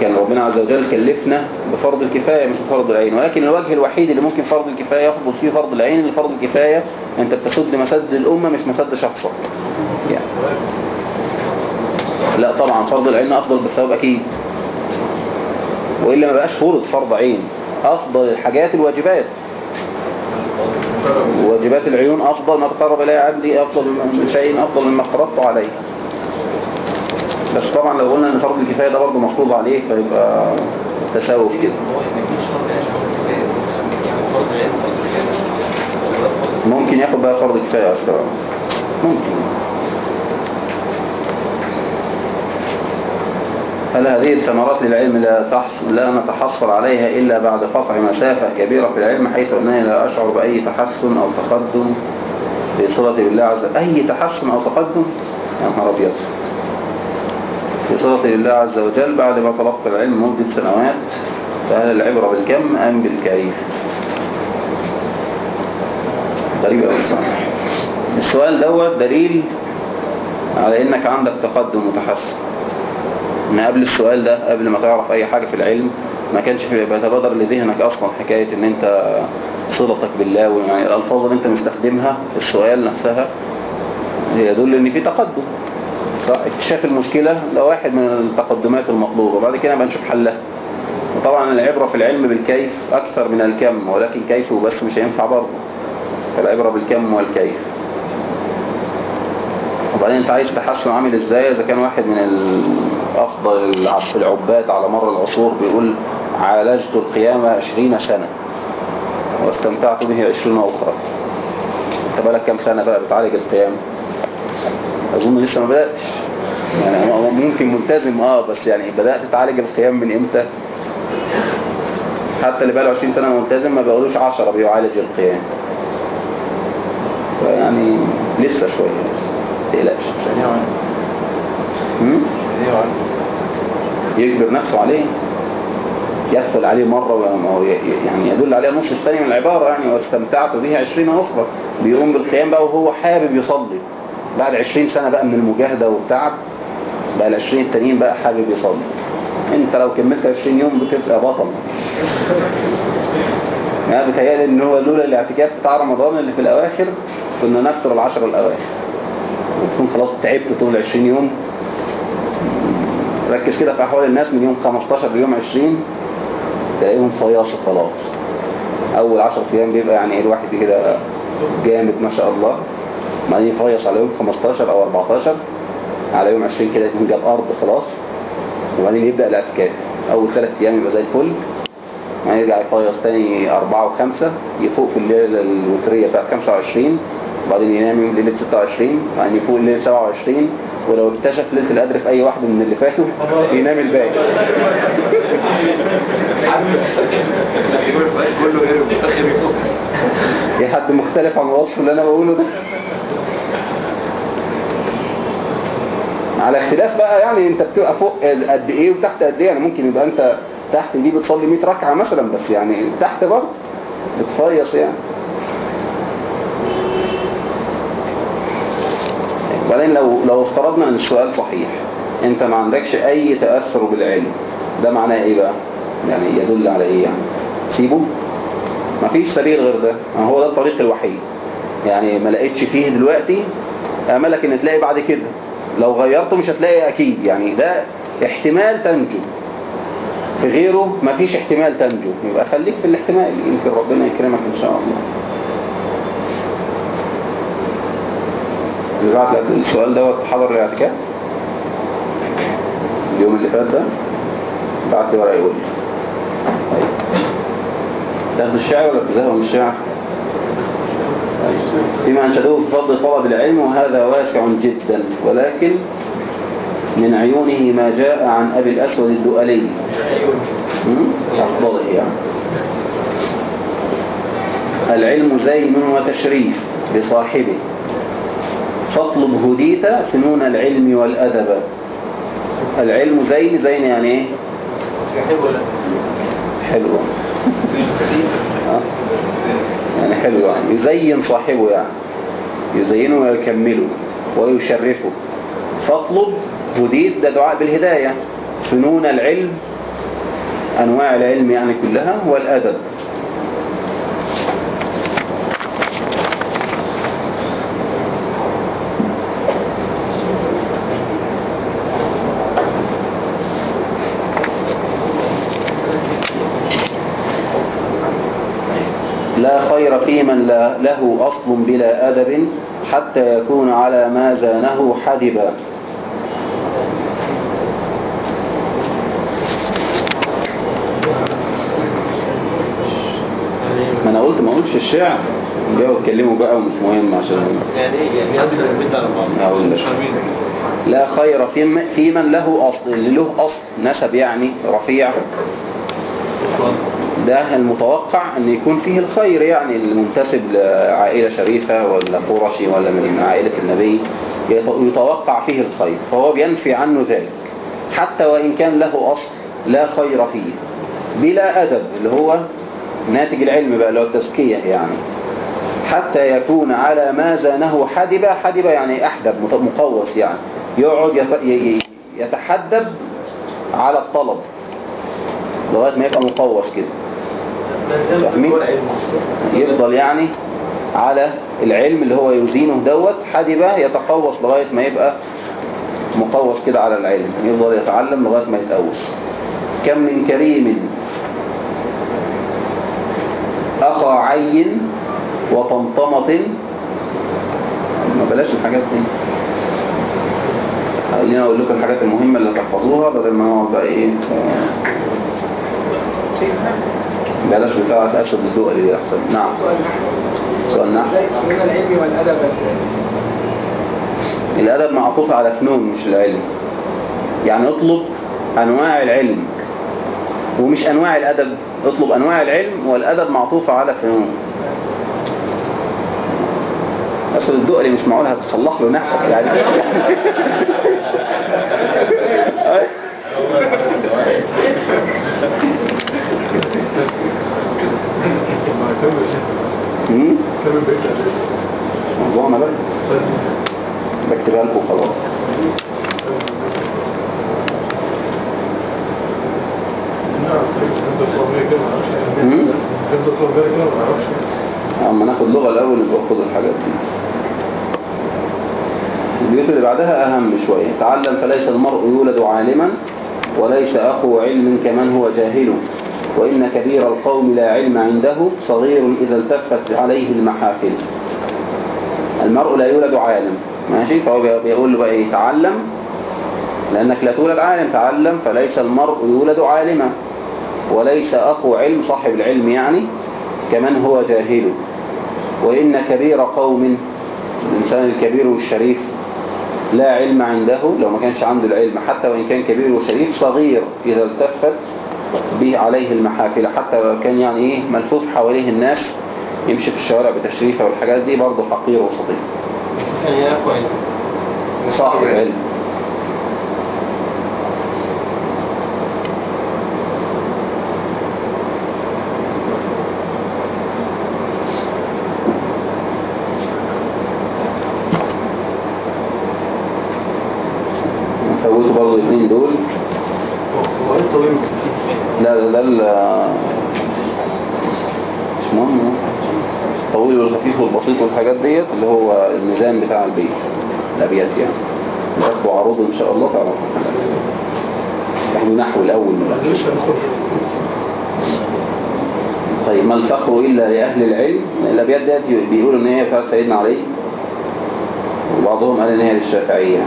كان ربنا عز وجل كلفنا بفرض الكفاية مش بفرض العين. ولكن الوجه الوحيد اللي ممكن فرض الكفاية يفضل فيه فرض العين اللي فرض الكفاية أنت بتسد مسد الأمة مش مسد شخصك. يعني. لا طبعا فرض العين أفضل بالثواب أكيد. وإلا ما بقاش فرض فرض عين. أفضل الحاجات الواجبات. واجبات العيون أفضل ما تقرب الي عبدي أفضل من شيء أفضل مما افترضته عليه. بس طبعا لو قلنا إن فرض الكفاية ده برضه مفروض عليه فيبقى تساوي كده. ممكن ياخد بقى فرض كفاية أكتر. ممكن. هل هذه الثمرات للعلم لا لا نتحصل عليها إلا بعد قطع مسافة كبيرة في العلم حيث أنني لا أشعر بأي تحسن أو تقدم في صلة بالله عز وجل أي تحسن أو تقدم؟ يا نهار أبيض! في صلة لله عز وجل بعد ما طلبت العلم مدة سنوات فهل العبرة بالكم أم بالكيف؟ غريب أوي السؤال دوت دليل على إنك عندك تقدم وتحسن. إن قبل السؤال ده قبل ما تعرف أي حاجة في العلم ما كانش بيتبادر لذهنك أصلا حكاية إن أنت صلتك بالله يعني الألفاظ اللي أنت مستخدمها السؤال نفسها يدل إن في تقدم. اكتشاف المشكلة ده واحد من التقدمات المطلوبة. وبعد كده بقى نشوف حلها. وطبعا العبرة في العلم بالكيف أكثر من الكم ولكن كيف وبس مش هينفع برضه. فالعبرة بالكم والكيف. وبعدين أنت عايز تحسن عامل إزاي إذا كان واحد من الافضل العباد على مر العصور بيقول عالجت القيامة 20 سنة واستمتعت به 20 أخرى. أنت بقالك كام سنة بقى بتعالج القيامة؟ أظن لسه ما بدأتش. يعني ممكن ملتزم آه بس يعني بدأت تعالج القيام من إمتى؟ حتى اللي بقاله 20 سنة ملتزم ما بقولوش 10 بيعالج القيام. فيعني لسه شوية لسه تقلقش. يجبر نفسه عليه يدخل عليه مرة يعني يدل عليه النص الثاني من العبارة يعني واستمتعت بها 20 أخرى بيقوم بالقيام بقى وهو حابب يصلي. بعد 20 سنة بقى من المجاهدة والتعب بقى ال 20 التانيين بقى حابب يصلي. أنت لو كملت 20 يوم بتبقى بطل. يعني بتهيألي إن هو لولا الاعتكاف بتاع رمضان اللي في الأواخر كنا نفطر العشر الأواخر. وتكون خلاص تعبت طول 20 يوم. ركز كده في أحوال الناس من يوم 15 ليوم 20 تلاقيهم فياصة خلاص. أول 10 أيام بيبقى يعني الواحد كده جامد ما شاء الله. بعدين يفيص على يوم 15 أو 14 على يوم 20 كده يكون جاب أرض خلاص. وبعدين يبدأ الاعتكاف. أول ثلاث أيام يبقى زي الفل. بعدين يرجع يفيص تاني أربعة وخمسة يفوق في الليلة الوترية بتاعت 25 وبعدين ينام يوم ليلة 26 بعدين يفوق الليلة 27 ولو اكتشف ليلة القدر في أي واحد من اللي فاتوا ينام الباقي. في حد مختلف عن الوصف اللي أنا بقوله ده؟ على اختلاف بقى يعني أنت بتبقى فوق قد إيه وتحت قد إيه يعني ممكن يبقى أنت تحت دي بتصلي 100 ركعة مثلا بس يعني تحت برضه بتفيص يعني. وبعدين لو لو افترضنا إن السؤال صحيح أنت ما عندكش أي تأثر بالعلم ده معناه إيه بقى؟ يعني يدل على إيه يعني؟ سيبه. ما فيش سبيل غير ده. هو ده الطريق الوحيد. يعني ما لقيتش فيه دلوقتي أملك إن تلاقي بعد كده. لو غيرته مش هتلاقي أكيد. يعني ده احتمال تنجو. في غيره ما فيش احتمال تنجو. يبقى خليك في الاحتمال. يمكن ربنا يكرمك إن شاء الله. لك السؤال دوت حضر الاعتكاف اليوم اللي فات ده بعت لي ورقة يقول طيب. تاخد الشعر ولا تزهق من الشعر طيب. فيما أنشدوه في فضل طلب العلم وهذا واسع جدا ولكن من عيونه ما جاء عن أبي الأسود الدؤلي؟ أفضله يعني. العلم زين وتشريف لصاحبه فاطلب هديت فنون العلم والأدب. العلم زين زين يعني إيه؟ حلو آه. يعني حلو يعني. يزين صاحبه يعني. يزينه ويكمله ويشرفه. فاطلب هديت ده دعاء بالهداية. فنون العلم أنواع العلم يعني كلها والأدب لا خير في من لا له أصل بلا أدب حتى يكون على ما زانه حدبا. ما أنا قلت ما قلتش الشعر. جاوا اتكلموا بقى ومش مهم عشان يعني إيه؟ يعني لا خير في من له أصل. اللي له أصل نسب يعني رفيع. ده المتوقع أن يكون فيه الخير يعني المنتسب لعائلة شريفة ولا قرشي ولا من عائلة النبي يت- يتوقع فيه الخير فهو بينفي عنه ذلك حتى وإن كان له أصل لا خير فيه بلا أدب اللي هو ناتج العلم بقى اللي هو التزكية يعني حتى يكون على ما زانه حدبة حدبة يعني أحدب مقوس يعني يقعد يتحدب على الطلب لغاية ما يبقى مقوس كده؟ يفضل يعني على العلم اللي هو يزينه دوت حدبة يتقوس لغاية ما يبقى مقوس كده على العلم يفضل يتعلم لغاية ما يتقوس كم من كريم أخا عين وطمطمة. ما بلاش الحاجات دي. خلينا أقول لكم الحاجات المهمة اللي تحفظوها بدل ما نقعد بقى إيه بلاش بتاع أسد الدول اللي أحسن نعم. سؤال نحو من العلم والأدب الأدب معطوف على فنون مش العلم. يعني اطلب أنواع العلم. ومش أنواع الأدب. اطلب أنواع العلم والأدب معطوفة على فنون. أسد الدقلي مش معقول هتصلح له نحو يعني. كمل. موضوعنا بقى بكتبها لكم خلاص نعم معلش مم؟ تفضل تطلب كده خد الحاجات دي البيوت اللي بعدها أهم شوية تعلم فليس المرء يولد عالما وليس أخو علم كمن هو جاهل وإن كبير القوم لا علم عنده صغير إذا التفت عليه المحافل. المرء لا يولد عالم. ماشي؟ فهو بيقول له بقى إيه؟ تعلم. لأنك لا تولد عالم. تعلم فليس المرء يولد عالما. وليس أخو علم صاحب العلم يعني كمن هو جاهل. وإن كبير قوم الإنسان الكبير والشريف لا علم عنده لو ما كانش عنده العلم حتى وإن كان كبير وشريف صغير إذا التفت عليه المحافل. حتى لو كان يعني إيه ملفوف حواليه الناس يمشي في الشوارع بتشريفة والحاجات دي برضه يا أخوان صاحب علم فوتوا برضه الاثنين دول هو إيه طويل لا ده ده ال- مش مهم الطويل والخفيف والبسيط والحاجات ديت اللي هو الميزان البيت. الابيات يعني. ناخده عروض إن شاء الله تعرفوا إحنا نحو هنخش طيب ما الفخر إلا لأهل العلم؟ الأبيات ديت بيقولوا إن هي بتاعت سيدنا علي. وبعضهم قال إن هي للشافعية.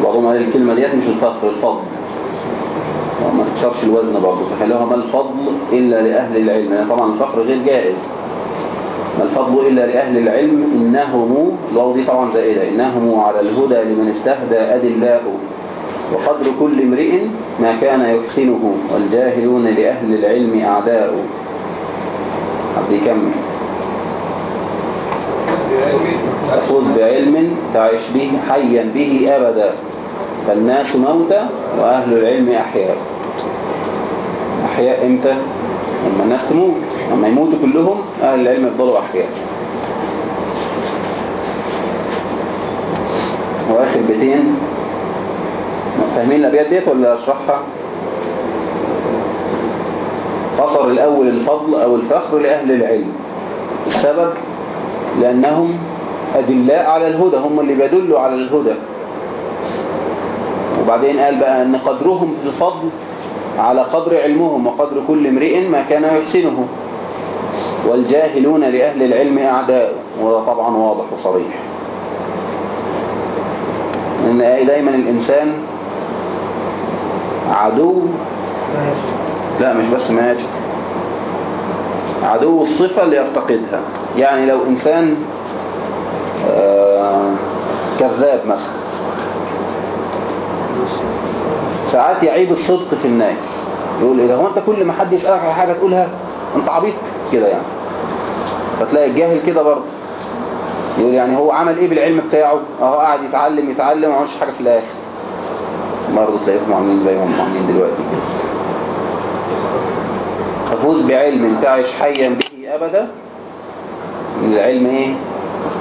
وبعضهم قال الكلمة ديت مش الفخر الفضل. ما تكسرش الوزن برضه. فخلوها ما الفضل إلا لأهل العلم. لأن طبعا الفخر غير جائز. ما الفضل إلا لأهل العلم إنهم الواو دي طبعا زائدة إنهم على الهدى لمن استهدى أدلاء وقدر كل امرئ ما كان يحسنه والجاهلون لأهل العلم أعداء. حد يكمل فوز بعلم تعيش به حيا به أبدا. فالناس موتى وأهل العلم أحياء. أحياء إمتى؟ لما الناس تموت. لما يموتوا كلهم أهل العلم يفضلوا أحياء. وآخر بيتين. فاهمين الأبيات ديت ولا أشرحها؟ قصر الأول الفضل أو الفخر لأهل العلم. السبب؟ لأنهم أدلاء على الهدى هم اللي بيدلوا على الهدى. وبعدين قال بقى أن قدرهم في الفضل على قدر علمهم وقدر كل امرئ ما كان يحسنه. والجاهلون لأهل العلم أعداء وده طبعا واضح وصريح. لأن دايما الإنسان عدو لا مش بس ماجد عدو الصفة اللي يفتقدها. يعني لو إنسان آه، كذاب مثلا ساعات يعيب الصدق في الناس. يقول إذا هو أنت كل ما حد يسألك على حاجة تقولها أنت عبيط. كده يعني. فتلاقي الجاهل كده برضه. يقول يعني هو عمل إيه بالعلم بتاعه؟ أهو قاعد يتعلم يتعلم وما عملش حاجة في الآخر. برضه تلاقيهم عاملين زي ما هم عاملين دلوقتي كده. تفوز بعلم تعيش حيا به ابدا. العلم إيه؟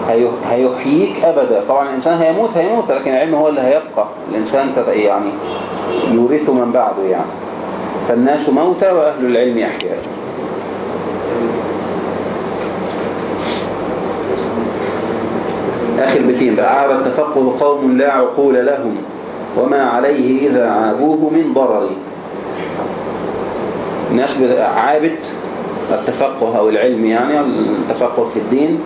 هي- هيحييك ابدا. طبعا الإنسان هيموت هيموت لكن العلم هو اللي هيبقى. الإنسان تت- يعني يورث من بعده يعني. فالناس موتى وأهل العلم احياء آخر بيتين بقى عاب التفقه قوم لا عقول لهم وما عليه إذا عابوه من ضرر. الناس عابت التفقه أو العلم يعني التفقه في الدين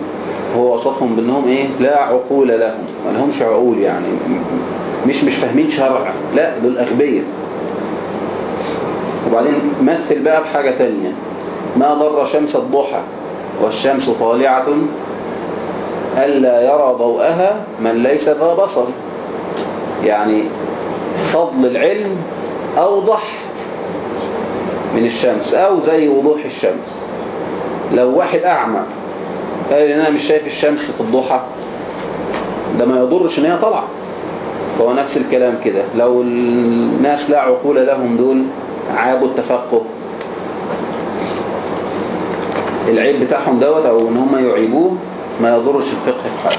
هو وصفهم بأنهم إيه؟ لا عقول لهم. ما لهمش عقول يعني مش مش فاهمين شرع. لا دول أغبية وبعدين مثل بقى بحاجة تانية. ما ضر شمس الضحى والشمس طالعة ألا يرى ضوءها من ليس ذا بصر. يعني فضل العلم أوضح من الشمس أو زي وضوح الشمس. لو واحد أعمى قال أنا مش شايف الشمس في الضحى. ده ما يضرش إن هي طلع فهو نفس الكلام كده. لو الناس لا عقول لهم دول عابوا التفقه. العيب بتاعهم دوت أو إن هم يعيبوه ما يضرش الفقه في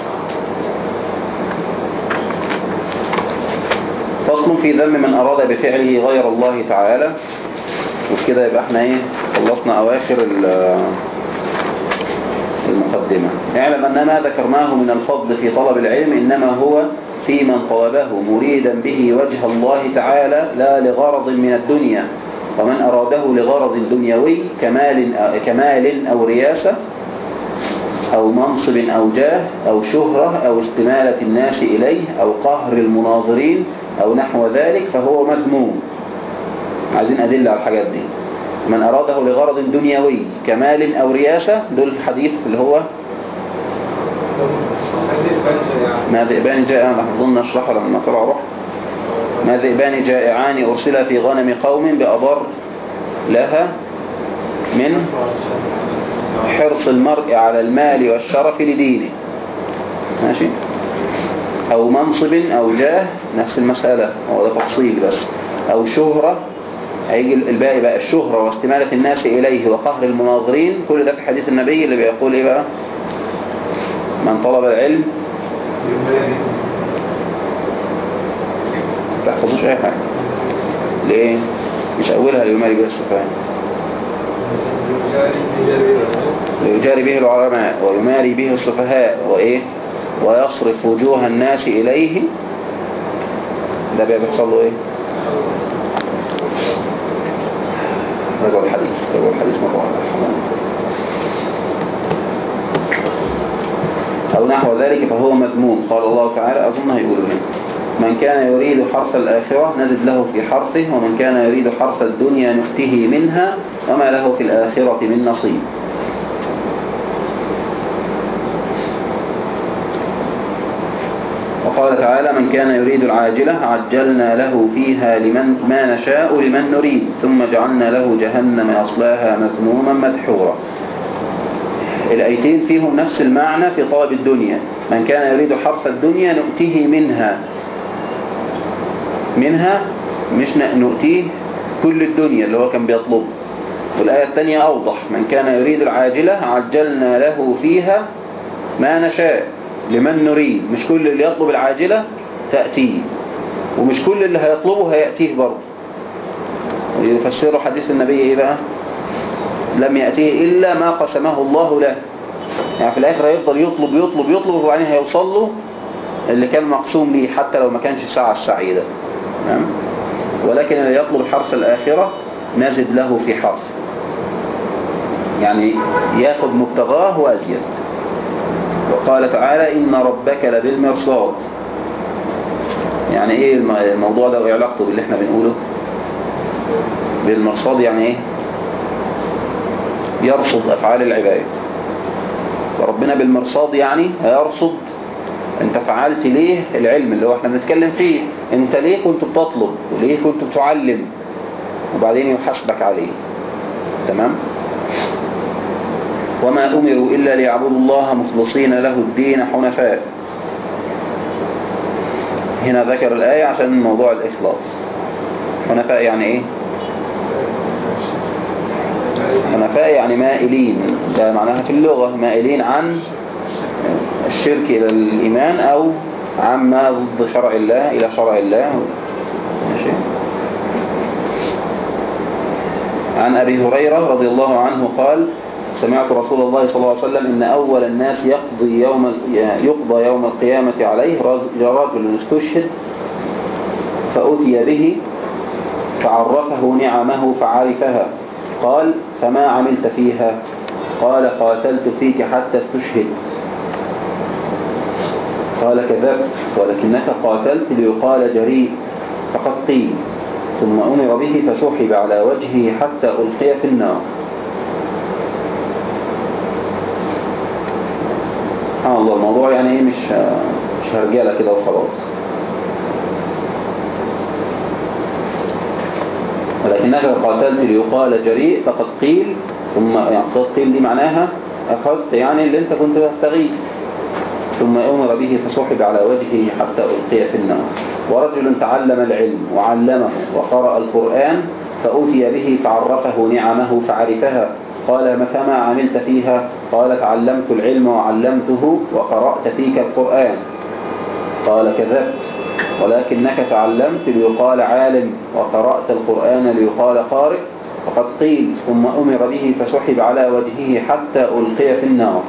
فصل في ذم من أراد بفعله غير الله تعالى. وكده يبقى إحنا إيه خلصنا أواخر ال- المقدمة. اعلم أن ما ذكرناه من الفضل في طلب العلم إنما هو في من طلبه مريدا به وجه الله تعالى لا لغرض من الدنيا. ومن أراده لغرض دنيوي كمال, كمال أو رياسة أو منصب أو جاه أو شهرة أو استمالة الناس إليه أو قهر المناظرين أو نحو ذلك فهو مذموم. عايزين أدلة على الحاجات دي. من أراده لغرض دنيوي كمال أو رياسة دول الحديث اللي هو ما ذئبان جائعان أظن نشرحه لما نقرأ روح. ما ذئبان جائعان أرسل في غنم قوم بأضر لها من حرص المرء على المال والشرف لدينه. ماشي؟ أو منصب أو جاه نفس المسألة هو ده تفصيل بس. أو شهرة هيجي الباقي بقى الشهرة واستمالة الناس إليه وقهر المناظرين. كل ده في حديث النبي اللي بيقول إيه بقى؟ من طلب العلم. تحفظوش أي حاجة. ليه؟ مش أولها ليماري بها السفهاء ويجاري به العلماء ويماري به السفهاء وإيه؟ ويصرف وجوه الناس إليه. ده بيحصل له إيه؟ رجل الحديث رجل الحديث مرة أو نحو ذلك فهو مذموم. قال الله تعالى أظن هيقولوا هنا من كان يريد حرث الآخرة نزد له في حرثه ومن كان يريد حرث الدنيا نؤته منها وما له في الآخرة من نصيب. وقال تعالى من كان يريد العاجلة عجلنا له فيها لمن ما نشاء لمن نريد. ثم جعلنا له جهنم يصلاها مذموما مدحورا. الآيتين فيهم نفس المعنى في طلب الدنيا. من كان يريد حرث الدنيا نؤتيه منها. منها مش نؤتيه كل الدنيا اللي هو كان بيطلبه والآية الثانية أوضح. من كان يريد العاجلة عجلنا له فيها ما نشاء. لمن نريد؟ مش كل اللي يطلب العاجلة تأتيه. ومش كل اللي هيطلبه هيأتيه برضه. ويفسروا حديث النبي إيه بقى؟ لم يأتيه إلا ما قسمه الله له. يعني في الآخر هيفضل يطلب يطلب يطلب وبعدين هيوصل له اللي كان مقسوم ليه حتى لو ما كانش ساعة السعيدة تمام ولكن اللي يطلب حرف الآخرة نزد له في حرف يعني ياخد مبتغاه وأزيد. وقال تعالى إن ربك لبالمرصاد. يعني إيه الموضوع ده وعلاقته باللي إحنا بنقوله؟ بالمرصاد يعني إيه؟ يرصد أفعال العباد. وربنا بالمرصاد يعني هيرصد انت فعلت ليه العلم اللي هو إحنا بنتكلم فيه؟ انت ليه كنت بتطلب وليه كنت بتعلم؟ وبعدين يحاسبك عليه. تمام؟ وما أمروا إلا ليعبدوا الله مخلصين له الدين حنفاء. هنا ذكر الآية عشان موضوع الإخلاص. حنفاء يعني إيه؟ حنفاء يعني مائلين. ده معناها في اللغة مائلين عن الشرك إلى الإيمان أو عما ضد شرع الله إلى شرع الله. ماشي. عن أبي هريرة رضي الله عنه قال سمعت رسول الله صلى الله عليه وسلم إن أول الناس يقضي يوم يقضى يوم القيامة عليه رجل استشهد فأتي به فعرفه نعمه فعرفها. قال فما عملت فيها؟ قال قاتلت فيك حتى استشهد. قال كذبت ولكنك قاتلت ليقال جريء فقد قيل. ثم أمر به فسحب على وجهه حتى ألقي في النار. سبحان الله الموضوع يعني إيه مش مش هرجاله كده وخلاص. ولكنك قاتلت ليقال جريء فقد قيل. ثم يعني قيل دي معناها أخذت يعني اللي أنت كنت تبتغيه ثم أمر به فسحب على وجهه حتى ألقي في النار. ورجل تعلم العلم وعلمه وقرأ القرآن فأتي به فعرفه نعمه فعرفها. قال فما عملت فيها؟ قال تعلمت العلم وعلمته وقرأت فيك القرآن. قال كذبت ولكنك تعلمت ليقال عالم وقرأت القرآن ليقال قارئ. فقد قيل ثم أمر به فسحب على وجهه حتى ألقي في النار.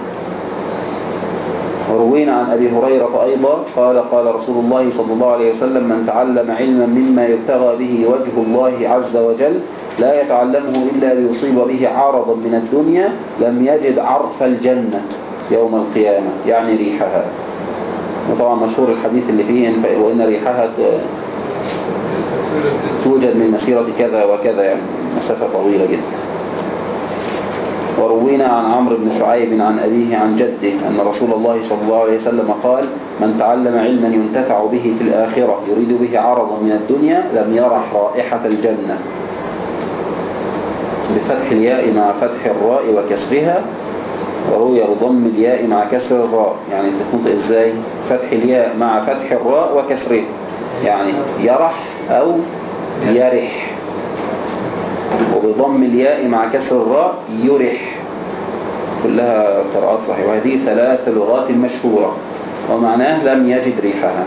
وروينا عن أبي هريرة أيضا قال قال رسول الله صلى الله عليه وسلم من تعلم علما مما يبتغى به وجه الله عز وجل لا يتعلمه إلا ليصيب به عرضا من الدنيا لم يجد عرف الجنة يوم القيامة. يعني ريحها. وطبعا مشهور الحديث اللي فيه إن- وإن ريحها توجد من مسيرة كذا وكذا يعني مسافة طويلة جدا. وروينا عن عمرو بن شعيب عن أبيه عن جده أن رسول الله صلى الله عليه وسلم قال من تعلم علما ينتفع به في الآخرة يريد به عرضا من الدنيا لم يرح رائحة الجنة. بفتح الياء مع فتح الراء وكسرها وروي بضم الياء مع كسر الراء. يعني تنطق إزاي؟ فتح الياء مع فتح الراء وكسرها. يعني يرح أو يرح. وبضم الياء مع كسر الراء يرح. كلها قراءات صحيحة. وهذه ثلاث لغات مشهورة. ومعناه لم يجد ريحها.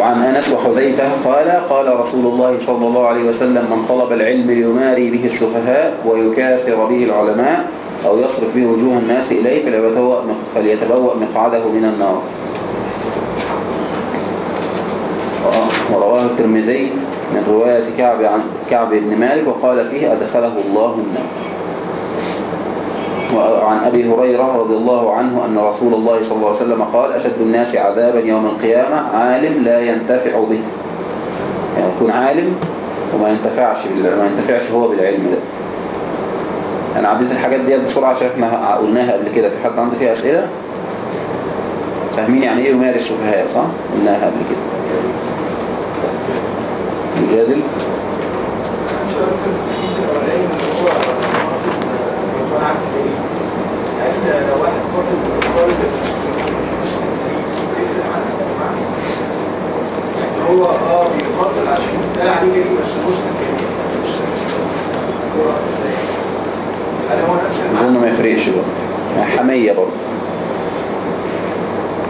وعن أنس وحذيفة قال قال رسول الله صلى الله عليه وسلم من طلب العلم ليماري به السفهاء ويكاثر به العلماء أو يصرف به وجوه الناس إليه فليتبوأ مقعده من النار. ورواه الترمذي من رواية كعب عن كعب بن مالك وقال فيه أدخله الله النار. وعن أبي هريرة رضي الله عنه أن رسول الله صلى الله عليه وسلم قال أشد الناس عذابا يوم القيامة عالم لا ينتفع به. يعني يكون عالم وما ينتفعش ما ينتفعش هو بالعلم ده. أنا عديت الحاجات دي بسرعة عشان إحنا قلناها قبل كده. في حد عنده فيها أسئلة؟ فاهمين يعني إيه يمارس السفهاء صح؟ قلناها قبل كده. يجادل؟ هو آه بيفضل عشان ده عليه بس المعنى؟ أظن ما يفرقش بقى يعني حمية برضه.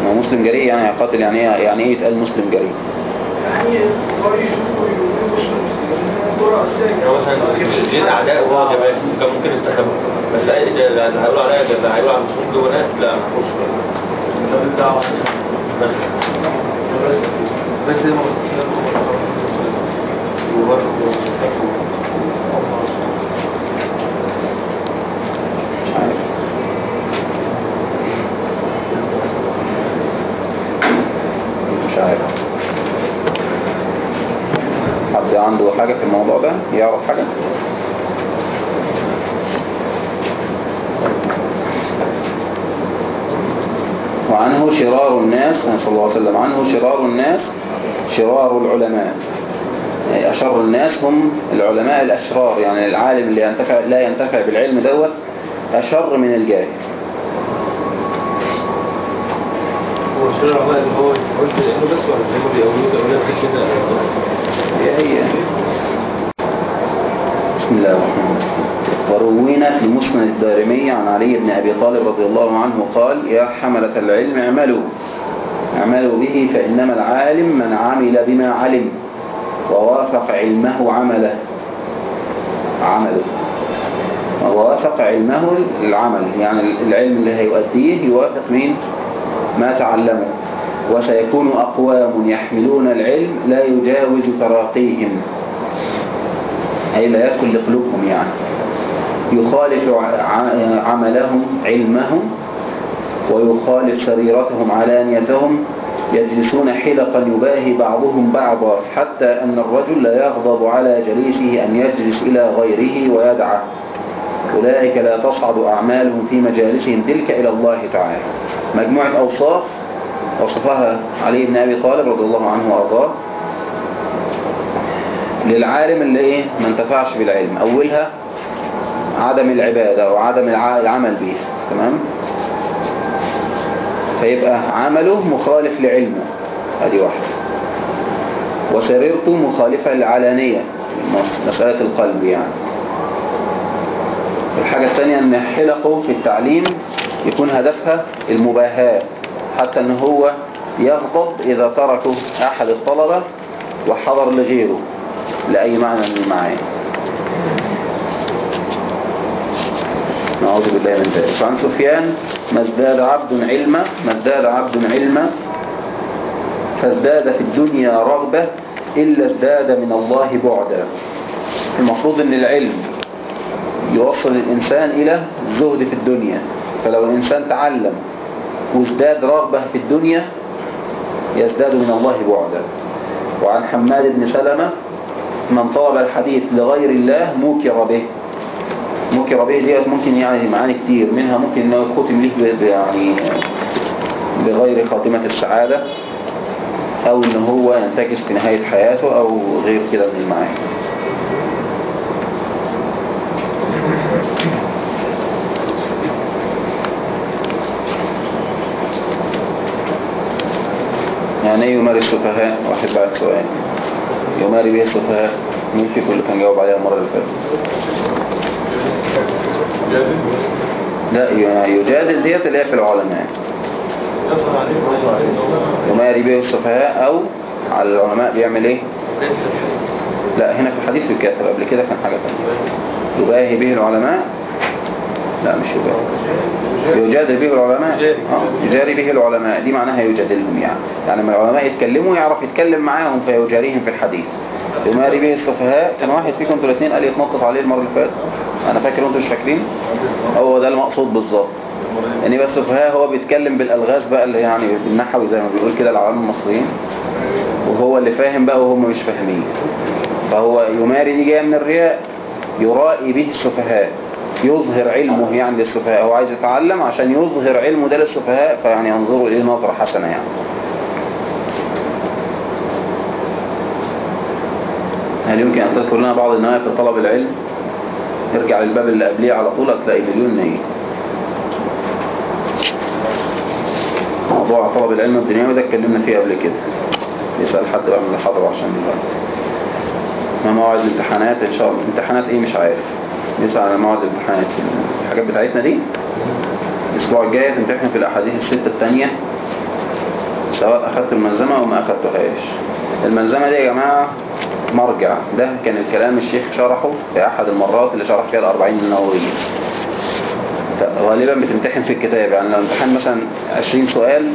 ما مسلم جريء يعني يقاتل يعني إيه؟ يعني إيه يتقال مسلم جريء؟ زين اعداء وهو جبان كان ممكن يستخبى بس لا هيقولوا عليا اللي هيقولوا على المسلمين جوه ناس لا ما الدعوه بس بس ما مش عارف مش عارف حد عنده حاجة في الموضوع ده يعرف حاجة؟ وعنه شرار الناس صلى الله عليه وسلم عنه شرار الناس شرار العلماء. يعني أشر الناس هم العلماء الأشرار يعني العالم اللي ينتفع لا ينتفع بالعلم دوت أشر من الجاهل. هو شرع بقى اللي هو انه بس ولا ده ولا في كده. بسم الله الرحمن الرحيم. وروينا في مسند الدارمي عن علي بن أبي طالب رضي الله عنه قال يا حملة العلم اعملوا. اعملوا به فإنما العالم من عمل بما علم ووافق علمه عمله. عمله. ووافق علمه العمل يعني العلم اللي هيؤديه يوافق مين؟ ما تعلمه. وسيكون أقوام يحملون العلم لا يجاوز تراقيهم. أي لا يدخل لقلوبهم يعني. يخالف عملهم علمهم ويخالف سريرتهم علانيتهم. يجلسون حلقا يباهي بعضهم بعضا حتى أن الرجل لا يغضب على جليسه أن يجلس إلى غيره ويدعه. أولئك لا تصعد أعمالهم في مجالسهم تلك إلى الله تعالى. مجموعة أوصاف وصفها علي بن أبي طالب رضي الله عنه وأرضاه. للعالم اللي إيه؟ ما انتفعش بالعلم. أولها عدم العبادة وعدم الع- العمل به تمام؟ فيبقى عمله مخالف لعلمه. ادي واحدة. وسريرته مخالفة للعلانية. مس- مسألة القلب يعني. الحاجة الثانية أن حلقه في التعليم يكون هدفها المباهاة. حتى ان هو يغضب إذا تركه أحد الطلبة وحضر لغيره لأي معنى من المعاني. نعوذ بالله من ذلك. وعن سفيان ما ازداد عبد علما ما ازداد عبد علما فازداد في الدنيا رغبة إلا ازداد من الله بعدا. المفروض إن العلم يوصل الإنسان إلى الزهد في الدنيا. فلو الإنسان تعلم وازداد رغبة في الدنيا يزداد من الله بعدا. وعن حماد بن سلمة من طلب الحديث لغير الله موكر به. موكر به ديت ممكن يعني معاني كتير. منها ممكن إنه يختم له يعني بغير خاتمة السعادة أو ان هو ينتكس في نهاية حياته أو غير كده من المعاني. يعني إيه يماري السفهاء واحد بعد سؤال يماري به السفهاء مين فيكم اللي كان جاوب عليها المرة اللي فاتت؟ لا يجادل ديت اللي هي في العلماء. يماري به السفهاء أو على العلماء بيعمل إيه؟ لا هنا في الحديث الكاتب. قبل كده كان حاجة تانية. يباهي به العلماء لا مش يباهي يجادل به العلماء. آه، يجاري به العلماء. دي معناها يجادلهم يعني. يعني لما العلماء يتكلموا يعرف يتكلم معاهم فيجاريهم في الحديث. يماري به السفهاء. كان واحد فيكم أنتوا الاثنين قال يتنطط عليه المرة اللي فاتت؟ أنا فاكر وانتوا مش فاكرين؟ هو ده المقصود بالظبط. يعني بس السفهاء هو بيتكلم بالألغاز بقى اللي يعني بالنحوي زي ما بيقول كده العوام المصريين. وهو اللي فاهم بقى وهم مش فاهمين. فهو يماري دي جاية من الرياء يرائي به السفهاء. يظهر علمه يعني للسفهاء. هو عايز يتعلم عشان يظهر علمه ده للسفهاء فيعني ينظروا إليه نظرة حسنة يعني. هل يمكن أن تذكر لنا بعض النوايا في طلب العلم؟ ارجع للباب اللي قبليه على طول هتلاقي مليون نية. موضوع طلب العلم الدنيوي ده اتكلمنا فيه قبل كده. يسأل حد بقى من اللي حضره عشان دلوقتي. ما موعد الامتحانات؟ إن شاء الله. امتحانات إيه؟ مش عارف. نسأل على موعد الامتحانات الحاجات بتاعتنا دي الأسبوع الجاي تمتحن في الأحاديث الستة التانية سواء أخدت الملزمة أو ما أخدتهاش. الملزمة دي يا جماعة مرجع. ده كان الكلام الشيخ شرحه في أحد المرات اللي شرح فيها الأربعين النووية. غالبا بتمتحن في الكتاب. يعني لو امتحان مثلا 20 سؤال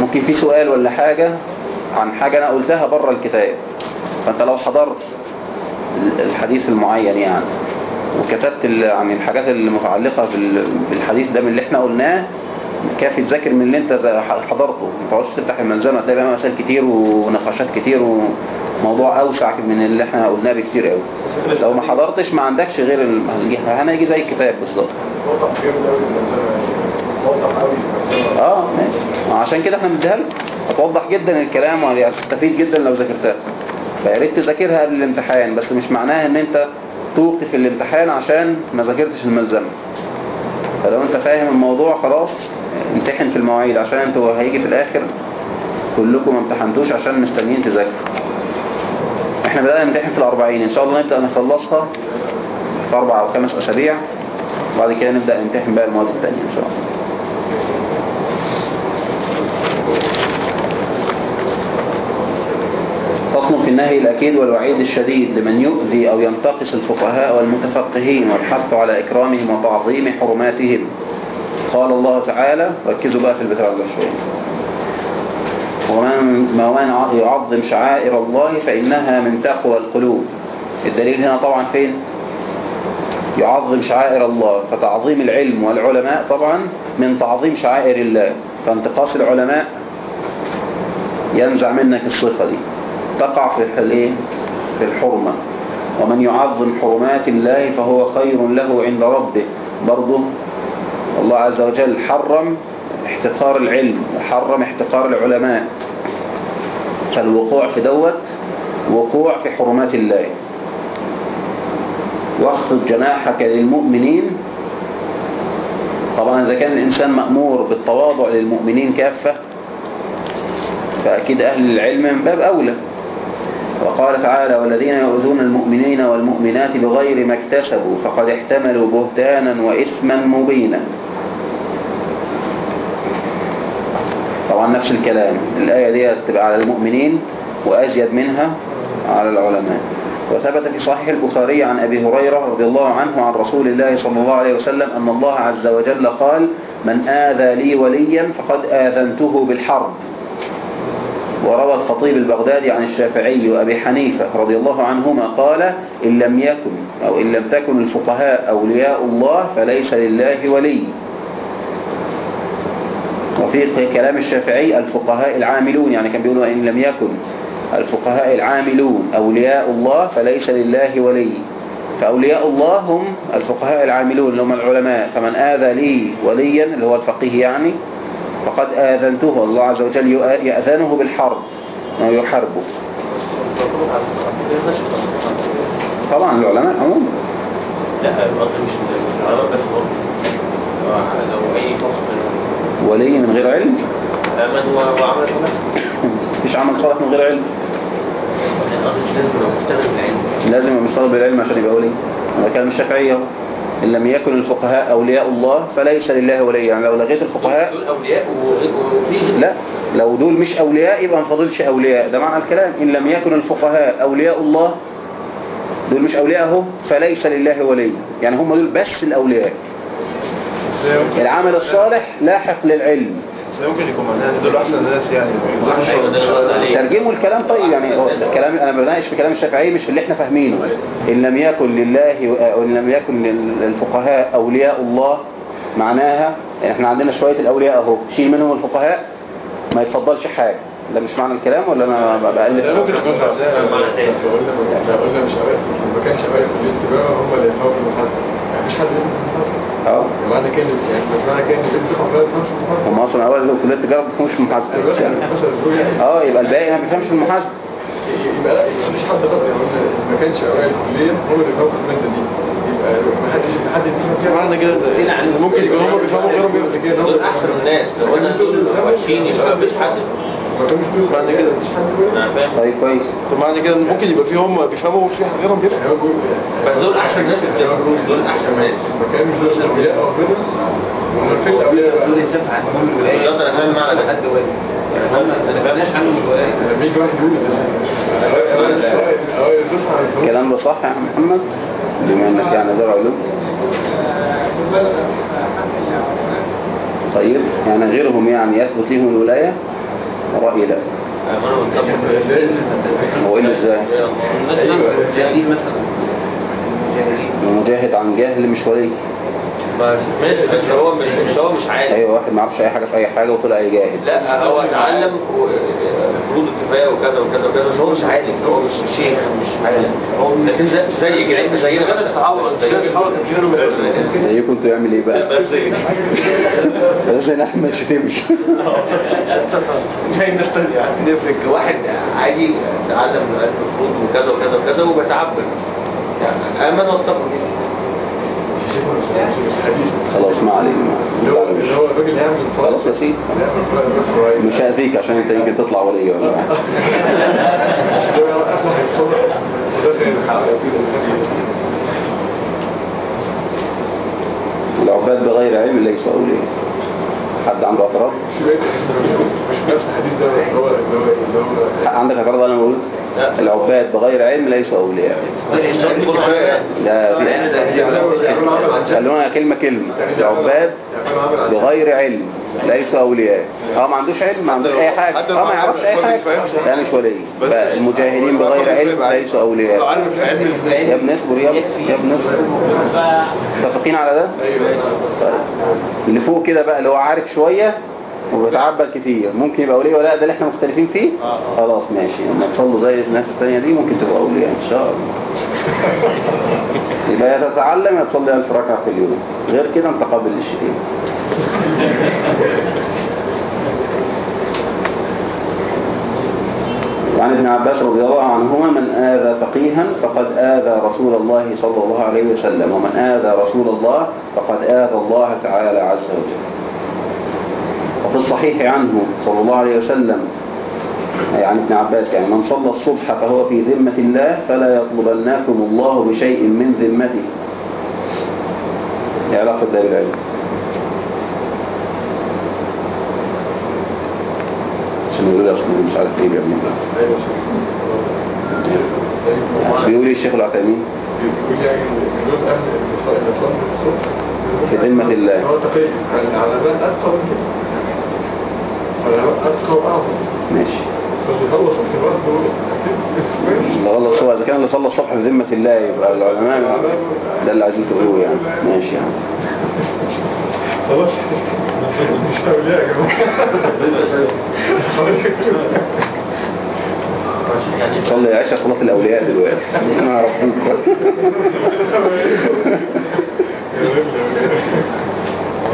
ممكن في سؤال ولا حاجة عن حاجة أنا قلتها بره الكتاب. فأنت لو حضرت الحديث المعين يعني وكتبت عن الحاجات المتعلقة بال- بالحديث ده من اللي إحنا قلناه. كافي تذاكر من اللي انت حضرته. ما تقعدش تفتح الملزمة تلاقي بقى مسائل كتير ونقاشات كتير وموضوع أوسع من اللي إحنا قلناه بكتير قوي لو ما حضرتش ما عندكش غير هنيجي زي الكتاب بالظبط. الملزمه يعني الملزمه آه ماشي. عشان كده إحنا بنديها لك. هتوضح جدا الكلام وهتستفيد جدا لو ذاكرتها. فيا ريت تذاكرها قبل الامتحان بس مش معناها ان انت توقف الامتحان عشان ما ذاكرتش الملزمة. فلو انت فاهم الموضوع خلاص امتحن في المواعيد عشان أنتوا هيجي في الآخر. كلكم ما امتحنتوش عشان مستنيين تذاكروا. إحنا بدأنا نمتحن في الأربعين. إن شاء الله نبدأ نخلصها في أربع أو خمس أسابيع. بعد كده نبدأ نمتحن بقى المواد التانية إن شاء الله. فصل في النهي الأكيد والوعيد الشديد لمن يؤذي أو ينتقص الفقهاء والمتفقهين والحث على إكرامهم وتعظيم حرماتهم. قال الله تعالى ركزوا بقى في البتاع ده شوية. ومن من يعظم شعائر الله فإنها من تقوى القلوب. الدليل هنا طبعا فين؟ يعظم شعائر الله فتعظيم العلم والعلماء طبعا من تعظيم شعائر الله. فانتقاص العلماء ينزع منك الصفة دي. تقع في في الحرمة. ومن يعظم حرمات الله فهو خير له عند ربه. برضه الله عز وجل حرم احتقار العلم وحرم احتقار العلماء. فالوقوع في دوت وقوع في حرمات الله. واخفض جناحك للمؤمنين. طبعا إذا كان الإنسان مأمور بالتواضع للمؤمنين كافة فأكيد أهل العلم من باب أولى. وقال تعالى والذين يؤذون المؤمنين والمؤمنات بغير ما اكتسبوا فقد احتملوا بهتانا وإثما مبينا. طبعا نفس الكلام. الآية دي تبقى على المؤمنين وأزيد منها على العلماء. وثبت في صحيح البخاري عن أبي هريرة رضي الله عنه عن رسول الله صلى الله عليه وسلم أن الله عز وجل قال من آذى لي وليا فقد آذنته بالحرب. وروى الخطيب البغدادي عن الشافعي وأبي حنيفة رضي الله عنهما قال إن لم يكن أو إن لم تكن الفقهاء أولياء الله فليس لله ولي. وفي كلام الشافعي الفقهاء العاملون يعني كان بيقولوا إن لم يكن الفقهاء العاملون أولياء الله فليس لله ولي. فأولياء الله هم الفقهاء العاملون اللي هم العلماء. فمن آذى لي وليا اللي هو الفقيه يعني فقد آذنته الله عز وجل يأذنه بالحرب. يحاربه طبعا العلماء عموما. لا مش بس لو أي ولي من غير علم؟ آمن وعمل صالح مفيش عمل صالح من غير علم؟ لازم يبقى مستوى بالعلم عشان يبقى ولي. هذا كلام الشافعية إن لم يكن الفقهاء أولياء الله فليس لله ولي يعني لو لغيت الفقهاء دول أولياء وفي لا لو دول مش أولياء يبقى ما فاضلش أولياء. ده معنى الكلام. إن لم يكن الفقهاء أولياء الله دول مش أولياء هم فليس لله ولي يعني هم دول بس الأولياء. العمل الصالح لاحق للعلم. بس ممكن يكون معناها ان دول احسن ناس يعني ترجموا الكلام طيب يعني هو ده كلام أنا بناقش في كلام الشافعي مش في اللي إحنا فاهمينه. إن لم يكن لله وان لم يكن للفقهاء أولياء الله معناها إحنا عندنا شوية الأولياء أهو. شيل منهم الفقهاء؟ ما يتفضلش حاجة. ده مش معنى الكلام ولا أنا بألف ممكن يكون ساعتها لو قلنا مش اوائل ما كانش كليه التجاره هم اللي يفهموا المحاسبه يعني مفيش حد يفهم آه معنى كده يعني مش معنى كده ان انت تفهم ما تفهمش في المحاسبه هم أصلا اول لو كلية التجارة ما بيفهموش في يعني المحاسبه بس يعني يعني. أه يبقى الباقي ما بيفهمش في المحاسبة. يبقى لا يبقى مفيش حد غلط يعني ما كانش اوائل الكلية هم اللي في الماده دي. يبقى ما حدش ما حد يفهم فيها. معنى كده ممكن يكون هم بيفهموا غيرهم قبل كده دول أحسن الناس لو قلنا دول وحشين يبقى مفيش حد معنى كده مفيش حد طيب كويس. طب معنى كده إن ممكن يبقى في هم بيفهموا وفي حد غيرهم بيفهم دول أحسن ناس في. دول أحسن ناس. ما كانش دول الاولياء بقى دول يدافع عن هم الولايه يقدر افهم معنى ده حد واحد. الولايه. الكلام ده صح يا محمد؟ بما إنك يعني دار علوم طيب يعني غيرهم يعني يثبت لهم الولاية؟ رأيي لا هو إيه إزاي؟ الناس المجاهدين مثلا. المجاهدين مجاهد عن جاهل مش ولي. ما- ماشي بس هو مش هو مش عارف أيوه واحد ما يعرفش أي حاجة في أي حاجة وطلع يجاهد. لا هو اتعلم فروض الكفاية وكذا وكذا وكذا بس هو مش عالم. هو مش شيخ مش عالم. هو لكن زي زي زينا بس الصحابة زي زيكم أنتوا يعمل إيه بقى؟ بس زي ناس ما تشتمش يعني نفرق واحد عادي اتعلم الفروض وكذا وكذا وكذا وبيتعبد يعني امن واتقوا خلاص ما علينا. خلاص يا سيدي. مش هأذيك عشان انت يمكن تطلع ولي ولا العباد بغير علم ليسوا أولياء. حد عنده اعتراض؟ نفس الحديث ده اللي هو اللي هو عندك اعتراض أنا بقوله العباد بغير علم ليسوا أولياء. ده في خلونا كلمة كلمة. العباد بغير علم ليسوا أولياء. آه ما عندوش علم ما عندوش أي حاجة. آه ما يعرفش أي حاجة. ده مش ولي. فالمجاهدين بغير علم ليسوا أولياء. يا ابن اصبر يا ابن يا ابن اصبر. متفقين على ده؟ طيب. اللي فوق كده بقى اللي هو عارف شوية وبيتعبد كتير. ممكن يبقى أولياء ولا لا ده اللي إحنا مختلفين فيه؟ خلاص ماشي. لما تصلوا زي الناس التانية دي ممكن تبقى أولياء إن شاء الله. يبقى يا تتعلم يا تصلي ألف ركعة في اليوم. غير كده انت قابل للشتيمة وعن ابن عباس رضي الله عنهما من آذى فقيها فقد آذى رسول الله صلى الله عليه وسلم ومن آذى رسول الله فقد آذى الله تعالى عز وجل. وفي الصحيح عنه صلى الله عليه وسلم أي عن ابن عباس يعني من صلى الصبح فهو في ذمة الله فلا يطلبنكم الله بشيء من ذمته. إيه علاقة ده بالعلم عشان يقول أصلا مش عارف إيه بيعمل ده. بيقول إيه الشيخ العثيمين. بيقول يعني دول أهل النصارى الصبح في ذمة الله. هو تقي العلامات اتقى من كده اتقى واعظم ماشي خلص هو اذا كان اللي صلى الصبح في ذمة الله يبقى العلماء ده اللي عايزين تقولوه يعني. ماشي يعني خلاص مش اولياء يا جماعة صلي عشاء صلاة الأولياء دلوقتي. أنا أعرف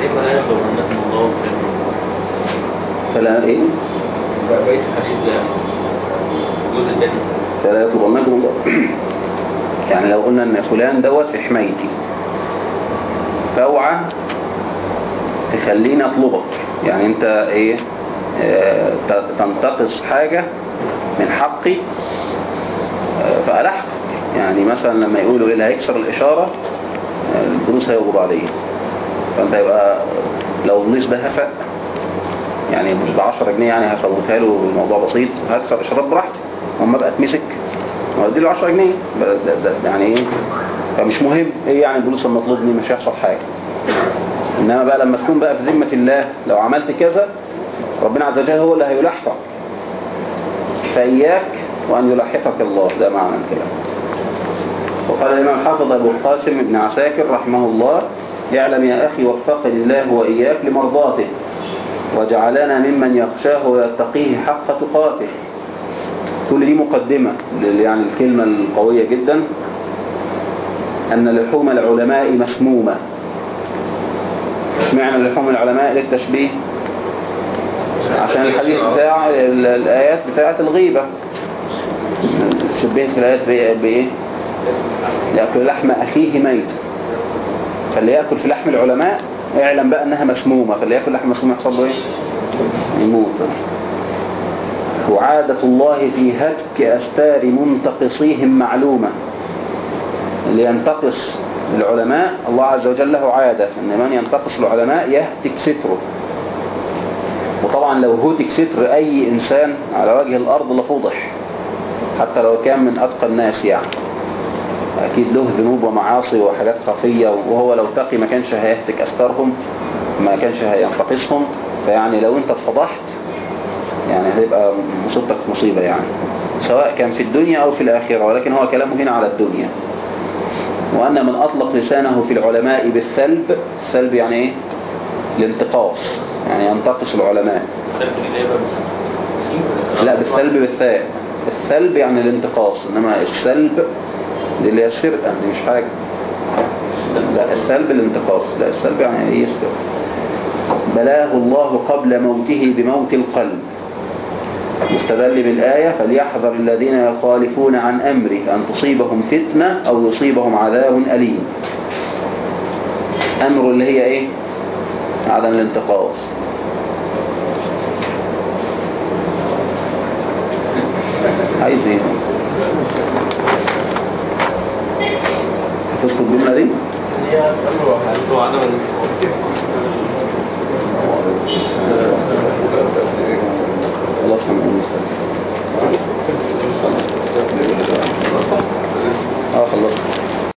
إيه بقى يا الناس من الله وسلم فلا إيه؟ بقيت الجزء الثاني فلا الله يعني لو قلنا إن فلان دوت في حمايتي. فأوعى تخليني أطلبك. يعني أنت إيه؟ ت- تنتقص حاجة من حقي آه، فألحقك. يعني مثلا لما يقولوا إيه اللي هيكسر الإشارة آه، الفلوس هيغضب عليه فأنت يبقى لو البوليس ده هفق يعني ب 10 جنيه يعني هفوتها له الموضوع بسيط. هكسر اشارات براحتي. أما ابقى أتمسك. وادي له 10 جنيه. ده ده يعني إيه؟ فمش مهم. إيه يعني البوليس لما يطلبني مش هيحصل حاجة. إنما بقى لما تكون بقى في ذمة الله لو عملت كذا ربنا عز وجل هو اللي هيلاحقك فاياك وأن يلاحقك الله. ده معنى الكلام. وقال الإمام الحافظ أبو القاسم بن عساكر رحمه الله اعلم يا أخي وفقني الله وإياك لمرضاته. وجعلنا ممن يخشاه ويتقيه حق تقاته. كل دي مقدمة يعني الكلمة القوية جدا. أن لحوم العلماء مسمومة. اشمعنى لحوم العلماء للتشبيه. عشان الحديث بتاع ال- الآيات بتاعة الغيبة. شبهت الآيات بإيه؟ يأكل لحم أخيه ميت. فاللي يأكل في لحم العلماء اعلم بقى انها مسمومة فاللي يأكل لحم مسموم يحصل له إيه؟ يموت. وعادة الله في هتك أستار منتقصيهم معلومة. اللي ينتقص العلماء الله عز وجل له عادة إن من ينتقص العلماء يهتك ستره. وطبعا لو هتك ستر أي إنسان على وجه الأرض لفضح حتى لو كان من أتقى الناس يعني. أكيد له ذنوب ومعاصي وحاجات خفية وهو لو تقي ما كانش هيهتك أسترهم ما كانش هينتقصهم. فيعني لو أنت اتفضحت يعني هيبقى مصيبتك مصيبة يعني. سواء كان في الدنيا أو في الآخرة ولكن هو كلامه هنا على الدنيا. وأن من أطلق لسانه في العلماء بالثلب الثلب يعني إيه؟ الانتقاص يعني ينتقص العلماء. لا بالثلب بالثاء. الثلب يعني الانتقاص إنما السلب دي اللي هي السرقة دي مش حاجة. لا الثلب الانتقاص لا السلب يعني إيه يسرق بلاه الله قبل موته بموت القلب. مستدل بالآية فليحذر الذين يخالفون عن أمره أن تصيبهم فتنة أو يصيبهم عذاب أليم. أمر اللي هي إيه؟ عدم الانتقاص. عايز إيه تسقط بالمري الله سمعنا آه خلصت.